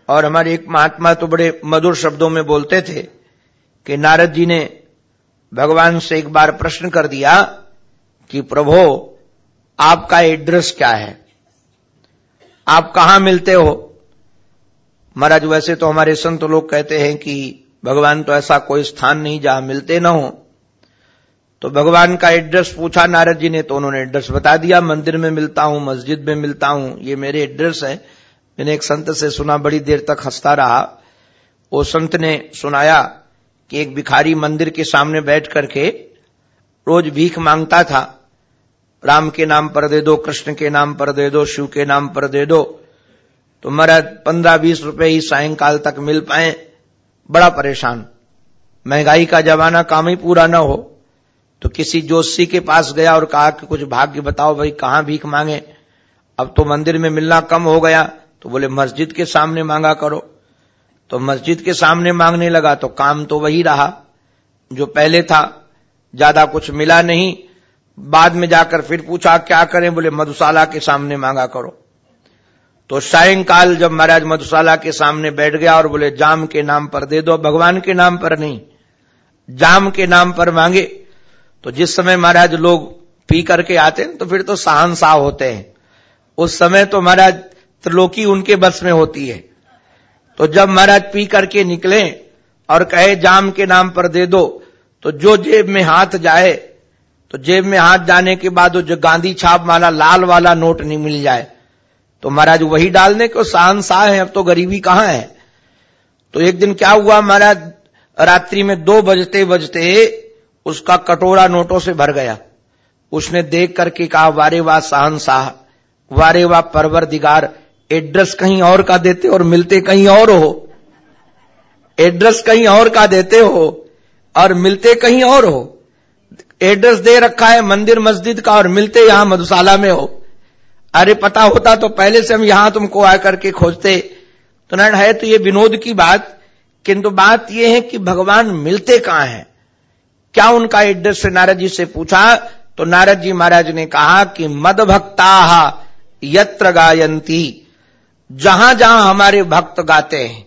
और हमारे एक महात्मा तो बड़े मधुर शब्दों में बोलते थे कि नारद जी ने भगवान से एक बार प्रश्न कर दिया कि प्रभो आपका एड्रेस क्या है? आप कहाँ मिलते हो? महाराज, वैसे तो हमारे संत लोग कहते हैं कि भगवान तो ऐसा कोई स्थान नहीं जहाँ मिलते न हो। तो भगवान का एड्रेस पूछा, नारद जी ने तो उन्होंने एड्रेस बता दिया, मंदिर में मिलता हूँ, मस्जिद में मिलता हूँ, ये मेरे एड्रेस है। मैंने एक संत से सुना, बड़ी देर तक हंसता रहा। वो संत ने सुनाया कि एक भिखारी मंदिर के सामने बैठ करके रोज भीख माँगता था। राम के नाम पर दे दो, कृष्ण के नाम पर दे दो, शिव के नाम पर दे दो तो महाराज पंद्रह बीस रुपए ही सायंकाल तक मिल पाए। बड़ा परेशान। महँगाई का जमाना काम ही पूरा न हो तो किसी जोशी के पास गया और कहा कि कुछ भाग्य बताओ भाई, कहाँ भीख मांगे? अब तो मंदिर में मिलना कम हो गया तो बोले, मस्जिद के सामने मांगा करो। तो मस्जिद के सामने मांगने लगा तो काम तो वही रहा, जो पहले था, ज़्यादा कुछ मिला नहीं बाद में जाकर फिर पूछा क्या करें? बोले, मधुशाला के सामने मांगा करो. तो सायंकाल जब महाराज मधुशाला के सामने बैठ गया और बोले, जाम के नाम पर दे दो, भगवान के नाम पर नहीं, जाम के नाम पर मांगे। तो जिस समय महाराज लोग पी करके आते हैं तो फिर तो सहन साह होते हैं। उस समय तो महाराज त्रिलोकी उनके बस में होती है। तो जब महाराज पी करके निकले और कहे, जाम के नाम पर दे दो तो जो जेब में हाथ जाए तो जेब में हाथ जाने के बाद वो जो गांधी छाप वाला, लाल वाला नोट नहीं मिल जाए तो महाराज वही डालने को शाह है, अब तो गरीबी कहाँ है? तो एक दिन क्या हुआ महाराज, रात्रि में दो बजते बजते उसका कटोरा नोटों से भर गया। उसने देख करके कहा, वारे वाह शाहन शाह, वारे वाह परवर दिगार एड्रेस कहीं और का देते और मिलते कहीं और हो? एड्रेस कहीं और का देते हो और मिलते कहीं और हो? एड्रेस दे रखा है मंदिर मस्जिद का और मिलते यहाँ मधुशाला में हो। अरे पता होता तो पहले से हम यहाँ तुमको आकर के खोजते। तो नारायण, है तो ये विनोद की बात, किंतु बात यह है कि भगवान मिलते कहाँ हैं? क्या उनका एड्रेस नारद जी से पूछा? तो नारद जी महाराज ने कहा कि मद भक्ता यत्र गायंती जहाँ जहाँ हमारे भक्त गाते हैं,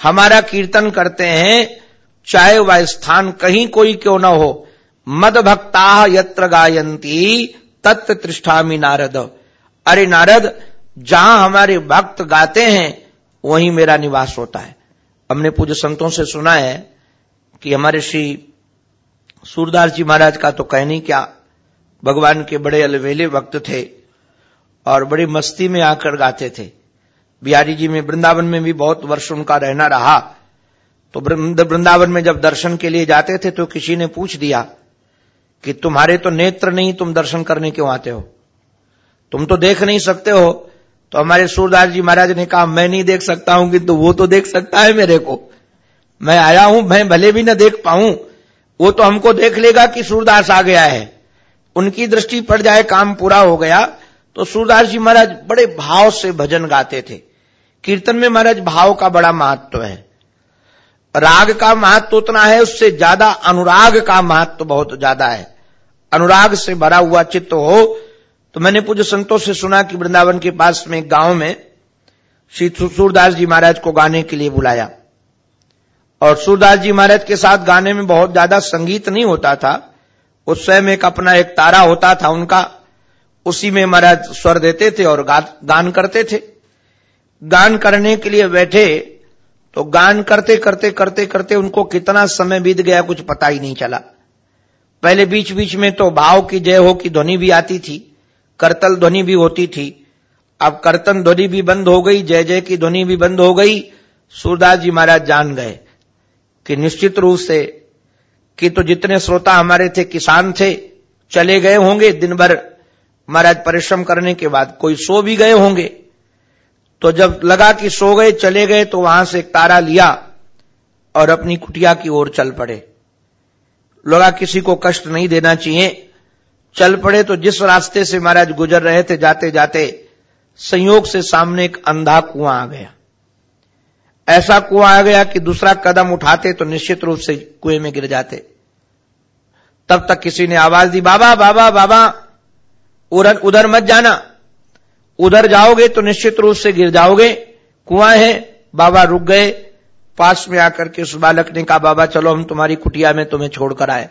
हमारा कीर्तन करते हैं, चाहे वह स्थान कहीं कोई क्यों न हो मद भक्ता यत्र गायंती तत्व तृष्ठामी नारद। अरे नारद, जहाँ हमारे भक्त गाते हैं, वहीं मेरा निवास होता है। हमने पूज्य संतों से सुना है कि हमारे श्री सूरदास जी महाराज का तो कहनी क्या भगवान के बड़े अलवेले वक्त थे और बड़ी मस्ती में आकर गाते थे। बिहारी जी में वृंदावन में भी बहुत वर्ष उनका रहना रहा। तो वृंदावन में जब दर्शन के लिए जाते थे तो किसी ने पूछ दिया कि तुम्हारे तो नेत्र नहीं, तुम दर्शन करने क्यों आते हो? तुम तो देख नहीं सकते हो। तो हमारे सूरदास जी महाराज ने कहा, मैं नहीं देख सकता हूँ किंतु वो तो देख सकता है मेरे को। मैं आया हूँ, मैं भले भी ना देख पाऊँ, वो तो हमको देख लेगा कि सूरदास आ गया है। उनकी दृष्टि पड़ जाए, काम पूरा हो गया तो सूरदास जी महाराज बड़े भाव से भजन गाते थे। कीर्तन में महाराज भाव का बड़ा महत्व है। राग का महत्व उतना है, उससे ज़्यादा अनुराग का महत्व बहुत ज़्यादा है। अनुराग से भरा हुआ चित्त हो तो मैंने पूज्य संतों से सुना कि वृंदावन के पास में गाँव में श्री सूरदास जी महाराज को गाने के लिए बुलाया। और सूरदास जी महाराज के साथ गाने में बहुत ज़्यादा संगीत नहीं होता था। उस स्वयं एक अपना एक तारा होता था उनका, उसी में महाराज स्वर देते थे और गान करते थे। गान करने के लिए बैठे तो गान करते करते करते करते उनको कितना समय बीत गया कुछ पता ही नहीं चला। पहले बीच बीच में तो भाव की जय हो की ध्वनि भी आती थी, करतल ध्वनि भी होती थी। अब करतन ध्वनि भी बंद हो गई, जय जय की ध्वनि भी बंद हो गई। सूरदास जी महाराज जान गए कि निश्चित रूप से कि तो जितने श्रोता हमारे थे, किसान थे, चले गए होंगे दिन भर। महाराज परिश्रम करने के बाद कोई सो भी गए होंगे। तो जब लगा कि सो गए, चले गए तो वहाँ से एक तारा लिया और अपनी कुटिया की ओर चल पड़े। लगा किसी को कष्ट नहीं देना चाहिए। चल पड़े तो जिस रास्ते से महाराज गुजर रहे थे जाते जाते, संयोग से सामने एक अंधा कुआँ आ गया। ऐसा कुआँ आ गया कि दूसरा कदम उठाते तो निश्चित रूप से कुएँ में गिर जाते। तब तक किसी ने आवाज़ दी, बाबा बाबा बाबा उधर मत जाना। उधर जाओगे तो निश्चित रूप से गिर जाओगे। कुआँ है, बाबा रुक गए। पास में आकर के उस बालक ने कहा, बाबा चलो, हम तुम्हारी कुटिया में तुम्हें छोड़कर आए।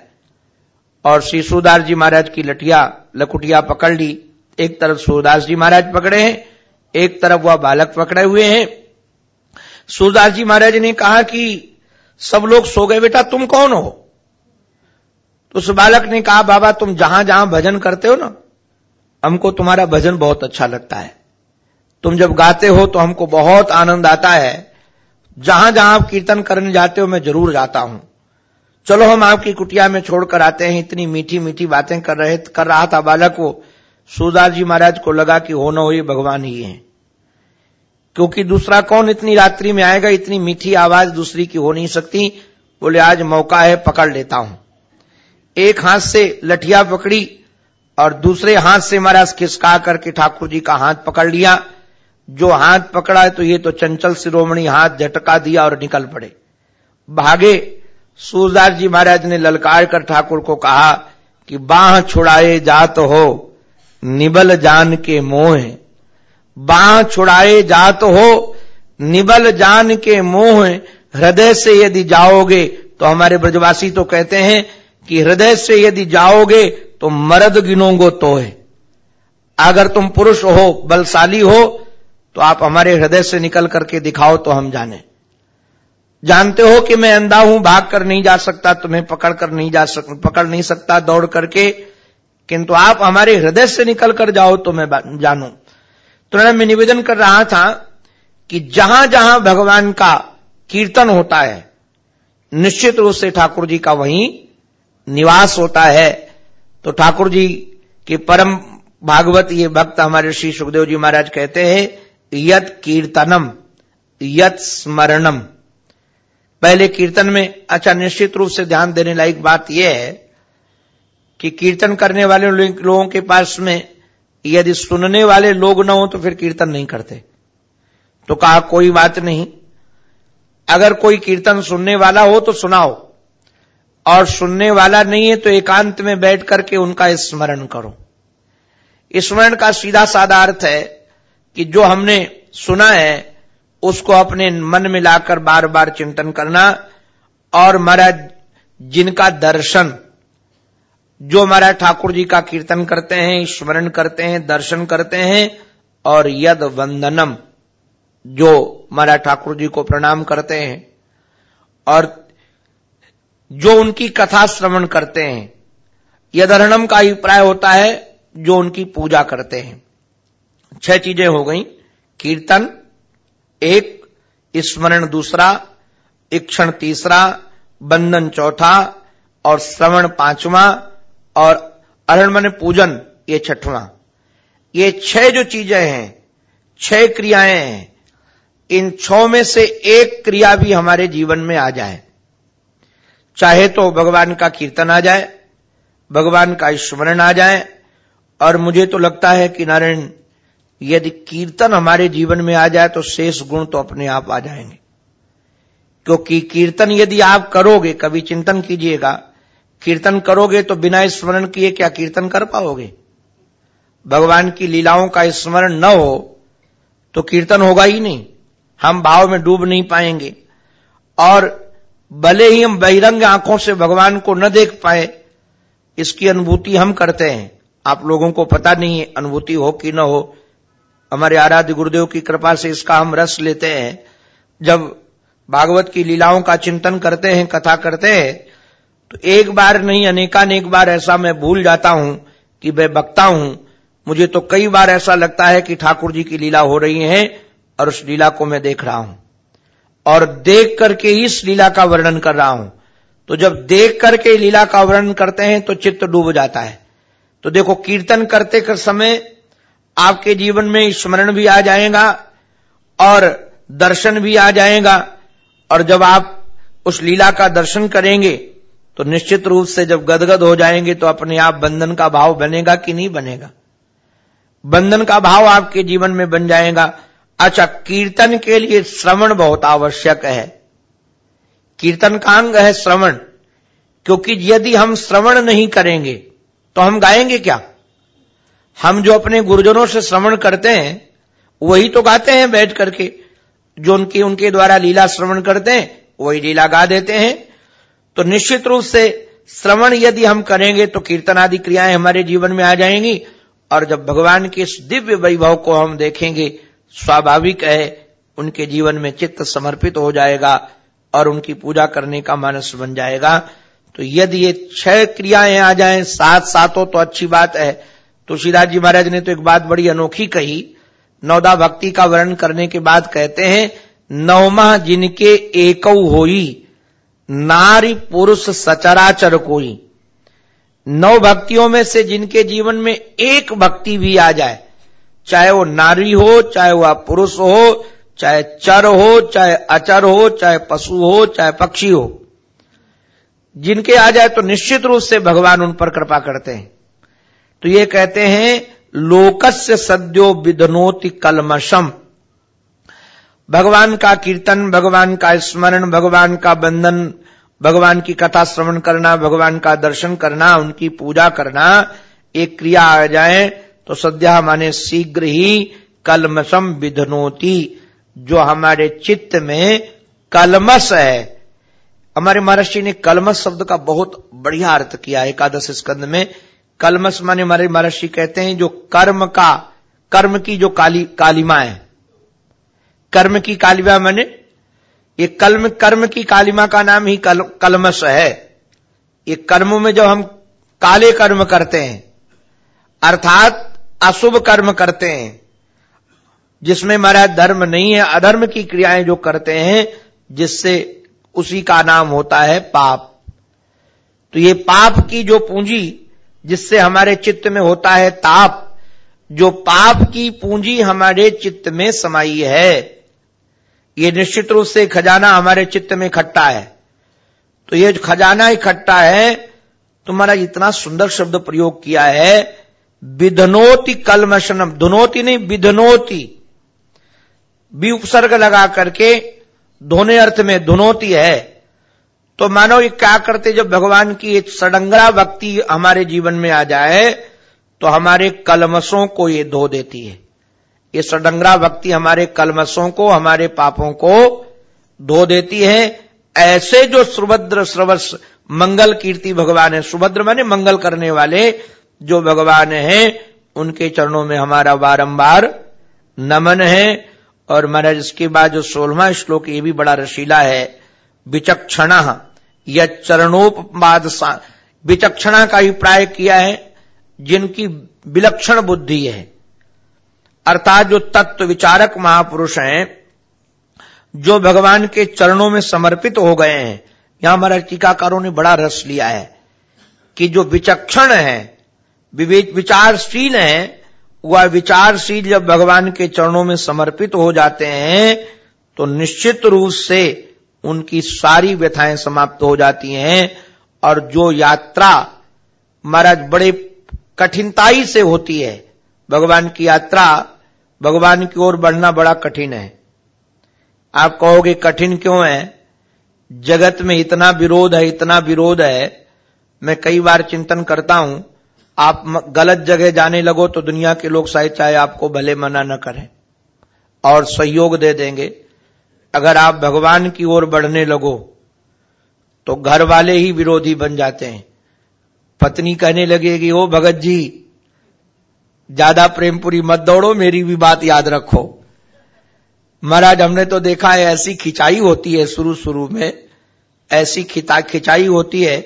और श्री सूदास जी महाराज की लटिया लकुटिया पकड़ ली। एक तरफ़ सूरदास जी महाराज पकड़े हैं, एक तरफ़ वह बालक पकड़े हुए हैं। सूरदास जी महाराज ने कहा कि सब लोग सो गए, बेटा, तुम कौन हो? तो उस बालक ने कहा, बाबा, तुम जहाँ जहाँ भजन करते हो ना हमको तुम्हारा भजन बहुत अच्छा लगता है। तुम जब गाते हो तो हमको बहुत आनंद आता है। जहाँ जहाँ आप कीर्तन करने जाते हो, मैं ज़रूर जाता हूँ। चलो, हम आपकी कुटिया में छोड़कर आते हैं, इतनी मीठी मीठी बातें कर रहे, कर रहा था बालक वो। सूदास जी महाराज को लगा कि हो न हो, ये भगवान ही है। क्योंकि दूसरा कौन इतनी रात्रि में आएगा, इतनी मीठी आवाज़ दूसरी की हो नहीं सकती। बोले, आज मौका है, पकड़ लेता हूँ। एक हाथ से लठिया पकड़ी और दूसरे हाथ से महाराज खिसका करके ठाकुर जी का हाथ पकड़ लिया। जो हाथ पकड़ा है तो ये तो चंचल शिरोमणि हाथ झटका दिया और निकल पड़े। भागे, सूरदास जी महाराज ने ललकार कर ठाकुर को कहा कि बाह छुड़ाए जात हो, निबल जान के मोह। बाह छुड़ाए जात हो, निबल जान के मोह। हृदय से यदि जाओगे तो हमारे ब्रजवासी तो कहते हैं कि हृदय से यदि जाओगे तो मर्द गिनोगो तो है अगर तुम पुरुष हो, बलशाली हो तो आप हमारे हृदय से निकल करके दिखाओ तो हम जाने। जानते हो कि मैं अंधा हूँ, भाग कर नहीं जा सकता, तुम्हें पकड़ कर नहीं जा सक, पकड़ नहीं सकता, दौड़ करके। किंतु आप हमारे हृदय से निकल कर जाओ तो मैं जानू। तो मैं निवेदन कर रहा था कि जहाँ जहाँ भगवान का कीर्तन होता है, निश्चित रूप से ठाकुर जी का वहीं निवास होता है। तो ठाकुर जी के परम भागवत ये भक्त हमारे श्री सुखदेव जी महाराज कहते हैं, यत कीर्तनम, यत स्मरणम। पहले कीर्तन में अच्छा निश्चित रूप से ध्यान देने लायक बात यह है कि कीर्तन करने वाले लोगों के पास में, यदि सुनने वाले लोग न हो तो फिर कीर्तन नहीं करते। तो कहा, कोई बात नहीं। अगर कोई कीर्तन सुनने वाला हो तो सुनाओ। और सुनने वाला नहीं है तो एकांत में बैठ करके उनका स्मरण करो। स्मरण का सीधा साधा अर्थ है कि जो हमने सुना है, उसको अपने मन में लाकर बार बार चिंतन करना और महाराज, जिनका दर्शन, जो महाराज ठाकुर जी का कीर्तन करते हैं, स्मरण करते हैं, दर्शन करते हैं, और यद वंदनम, जो महाराज ठाकुर जी को प्रणाम करते हैं, और जो उनकी कथा श्रवण करते हैं यदर्णम का अभिप्राय होता है, जो उनकी पूजा करते हैं। छह चीज़ें हो गई, कीर्तन, एक, स्मरण दूसरा, इक्षण तीसरा, बंधन चौथा, और श्रवण पांचवा, और अरणमन पूजन, ये छठवां। ये छह जो चीज़ें हैं, छह क्रियाएँ हैं, इन छो में से एक क्रिया भी हमारे जीवन में आ जाए। चाहे तो भगवान का कीर्तन आ जाए, भगवान का स्मरण आ जाए, और मुझे तो लगता है कि नारायण, यदि कीर्तन हमारे जीवन में आ जाए तो शेष गुण तो अपने आप आ जाएँगे। क्योंकि कीर्तन यदि आप करोगे, कभी चिंतन कीजिएगा, कीर्तन करोगे तो बिना स्मरण किए क्या कीर्तन कर पाओगे? भगवान की लीलाओं का स्मरण न हो तो कीर्तन होगा ही नहीं। हम भाव में डूब नहीं पाएँगे। और भले ही हम बहिरंग आँखों से भगवान को न देख पाए, इसकी अनुभूति हम करते हैं। आप लोगों को पता नहीं है, अनुभूति हो कि न हो। हमारे आराध्य गुरुदेव की कृपा से इसका हम रस लेते हैं। जब भागवत की लीलाओं का चिंतन करते हैं, कथा करते हैं तो एक बार नहीं, अनेकानेक बार ऐसा मैं भूल जाता हूँ कि मैं बकता हूँ। मुझे तो कई बार ऐसा लगता है कि ठाकुर जी की लीला हो रही है और उस लीला को मैं देख रहा हूँ। और देख करके इस लीला का वर्णन कर रहा हूँ। तो जब देख करके लीला का वर्णन करते हैं तो चित्त डूब जाता है। तो देखो, कीर्तन करते कर समय आपके जीवन में स्मरण भी आ जाएगा और दर्शन भी आ जाएगा। और जब आप उस लीला का दर्शन करेंगे तो निश्चित रूप से जब गदगद हो जाएँगे तो अपने आप बंधन का भाव बनेगा कि नहीं बनेगा। बंधन का भाव आपके जीवन में बन जाएगा। अच्छा कीर्तन के लिए श्रवण बहुत आवश्यक है। कीर्तन का अंग है श्रवण। क्योंकि यदि हम श्रवण नहीं करेंगे तो हम गाएँगे क्या? हम जो अपने गुरुजनों से श्रवण करते हैं, वही तो गाते हैं बैठ करके। जो उनकी, उनके द्वारा लीला श्रवण करते हैं, वही लीला गा देते हैं। तो निश्चित रूप से श्रवण यदि हम करेंगे तो कीर्तन आदि क्रियाएँ हमारे जीवन में आ जाएँगी। और जब भगवान के इस दिव्य वैभव को हम देखेंगे स्वाभाविक है, उनके जीवन में चित्त समर्पित हो जाएगा और उनकी पूजा करने का मानस बन जाएगा। तो यदि ये छह क्रियाएँ आ जाएँ, सात सातों तो अच्छी बात है। तो तुलसीदास जी महाराज ने तो एक बात बड़ी अनोखी कही। नौदा भक्ति का वर्णन करने के बाद कहते हैं नवमा जिनके एक होई, नारी पुरुष सचराचर कोई। नौ भक्तियों में से जिनके जीवन में एक भक्ति भी आ जाए चाहे वो नारी हो, चाहे वह पुरुष हो, चाहे चर हो, चाहे अचर हो, चाहे पशु हो, चाहे पक्षी हो। जिनके आ जाए तो निश्चित रूप से भगवान उन पर कृपा करते हैं। तो ये कहते हैं, लोकस्य सद्यो विधनोति कलमशम भगवान का कीर्तन, भगवान का स्मरण, भगवान का बंधन, भगवान की कथा श्रवण करना, भगवान का दर्शन करना, उनकी पूजा करना, एक क्रिया आ जाए तो सद्या माने शीघ्र ही कलमसम विधनोती जो हमारे चित्त में कलमस है। हमारे महर्षि ने कलमस शब्द का बहुत बढ़िया अर्थ किया एकादश स्कंद में। कलमस माने हमारे महर्षि कहते हैं जो कर्म का कर्म की जो काली कालिमा है। कर्म की कालिमा माने ये कलम कर्म की कालिमा का नाम ही कल, कलमस है। ये कर्म में जब हम काले कर्म करते हैं अर्थात अशुभ कर्म करते हैं। जिसमें हमारा धर्म नहीं है, अधर्म की क्रियाएँ जो करते हैं, जिससे उसी का नाम होता है पाप। तो ये पाप की जो पूंजी, जिससे हमारे चित्त में होता है ताप, जो पाप की पूंजी हमारे चित्त में समाई है, ये निश्चित रूप से खजाना हमारे चित्त में इकट्ठा है। तो ये खजाना इकट्ठा है तुम्हारा इतना सुंदर शब्द प्रयोग किया है विधनोति कलमशनम धुनोती नहीं, विधनोती। भी उपसर्ग लगा करके धोने अर्थ में धुनोती है। तो मानो ये क्या करते, जब भगवान की एक सडंगरा भक्ति हमारे जीवन में आ जाए तो हमारे कलमसों को ये धो देती है। ये सडंगरा भक्ति हमारे कलमसों को, हमारे पापों को धो देती है। ऐसे जो सुभद्र, श्रवस, मंगल कीर्ति भगवान है, सुभद्र माने मंगल करने वाले जो भगवान हैं, उनके चरणों में हमारा बारंबार नमन है। और महाराज, इसके बाद जो सोलवा श्लोक, ये भी बड़ा रशीला है। विचक्षण या चरणोपाद विचक्षणा का अभिप्राय किया है, जिनकी विलक्षण बुद्धि है। अर्थात जो तत्व विचारक महापुरुष हैं, जो भगवान के चरणों में समर्पित हो गए हैं, यहाँ हमारे टीकाकारों ने बड़ा रस लिया है कि जो विचक्षण है विचारशील है, वह विचारशील जब भगवान के चरणों में समर्पित हो जाते हैं तो निश्चित रूप से उनकी सारी व्यथाएँ समाप्त हो जाती हैं, और जो यात्रा महाराज बड़े कठिनताई से होती है, भगवान की यात्रा, भगवान की ओर बढ़ना बड़ा कठिन है। आप कहोगे, कठिन क्यों है? जगत में इतना विरोध है, इतना विरोध है, मैं कई बार चिंतन करता हूँ आप गलत जगह जाने लगो तो दुनिया के लोग शायद चाहे आपको भले मना न करें। और सहयोग दे देंगे। अगर आप भगवान की ओर बढ़ने लगो तो घर वाले ही विरोधी बन जाते हैं। पत्नी कहने लगेगी ओ भगत जी, ज़्यादा प्रेमपुरी मत दौड़ो, मेरी भी बात याद रखो। महाराज, हमने तो देखा है ऐसी खिंचाई होती है शुरू शुरू में। ऐसी खिंचाई होती है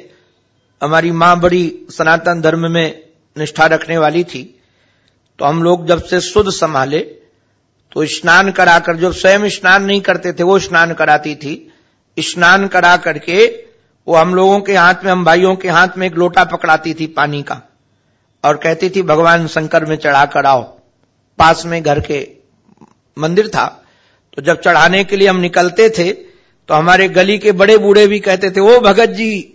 हमारी माँ बड़ी सनातन धर्म में निष्ठा रखने वाली थी तो हम लोग जब से शुद्ध संभाले तो स्नान कराकर जो स्वयं स्नान नहीं करते थे, वो स्नान कराती थी। स्नान करा करके, वो हम लोगों के हाथ में, हम भाइयों के हाथ में एक लोटा पकड़ाती थी पानी का, और कहती थी, भगवान, शंकर में चढ़ा कर आओ। पास में घर के मंदिर था तो जब चढ़ाने के लिए हम निकलते थे तो हमारे गली के बड़े बूढ़े भी कहते थे, ओ भगत जी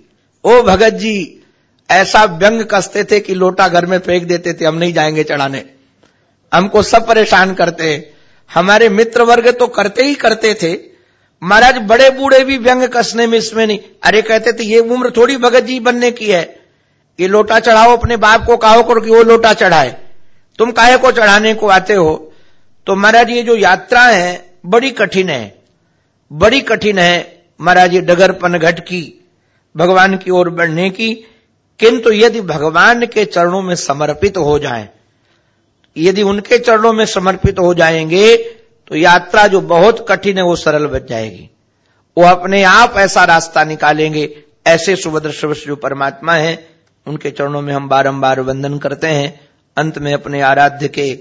ओ भगत जी, ऐसा व्यंग कसते थे कि लोटा घर में फेंक देते थे, हम नहीं जाएँगे चढ़ाने। हमको सब परेशान करते। हमारे मित्र वर्ग तो करते ही करते थे। महाराज बड़े बूढ़े भी व्यंग कसने में इसमें नहीं। अरे कहते थे, ये उम्र थोड़ी भगत जी बनने की है। ये लोटा चढ़ाओ, अपने बाप को कहो करो कि वो लोटा चढ़ाए। तुम काहे को चढ़ाने को आते हो? तो महाराज, ये जो यात्रा है, बड़ी कठिन है। बड़ी कठिन है महाराज, ये डगर पनघट की। भगवान की ओर बढ़ने की, किंतु यदि भगवान के चरणों में समर्पित हो जाए, यदि उनके चरणों में समर्पित हो जाएँगे तो यात्रा जो बहुत कठिन है, वो सरल बच जाएगी। वो अपने आप ऐसा रास्ता निकालेंगे, ऐसे सुभद्र शिवश जो परमात्मा है, उनके चरणों में हम बारंबार वंदन करते हैं। अंत में अपने आराध्य के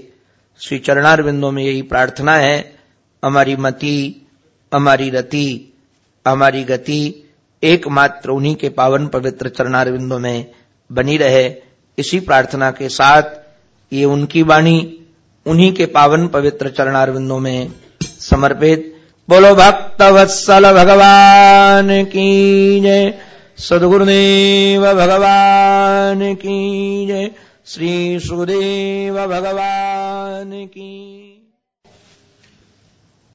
श्री चरणार बिंदों में यही प्रार्थना है, हमारी मति, हमारी रति, हमारी गति एकमात्र उन्हीं के पावन पवित्र चरणार बिंदों में बनी रहे। इसी प्रार्थना के साथ ये उनकी वाणी उन्हीं के पावन पवित्र चरणारविंदों में समर्पित। बोलो भक्त वत्सल भगवान की जय। सदगुरुदेव भगवान की जय। श्री सुदेव भगवान की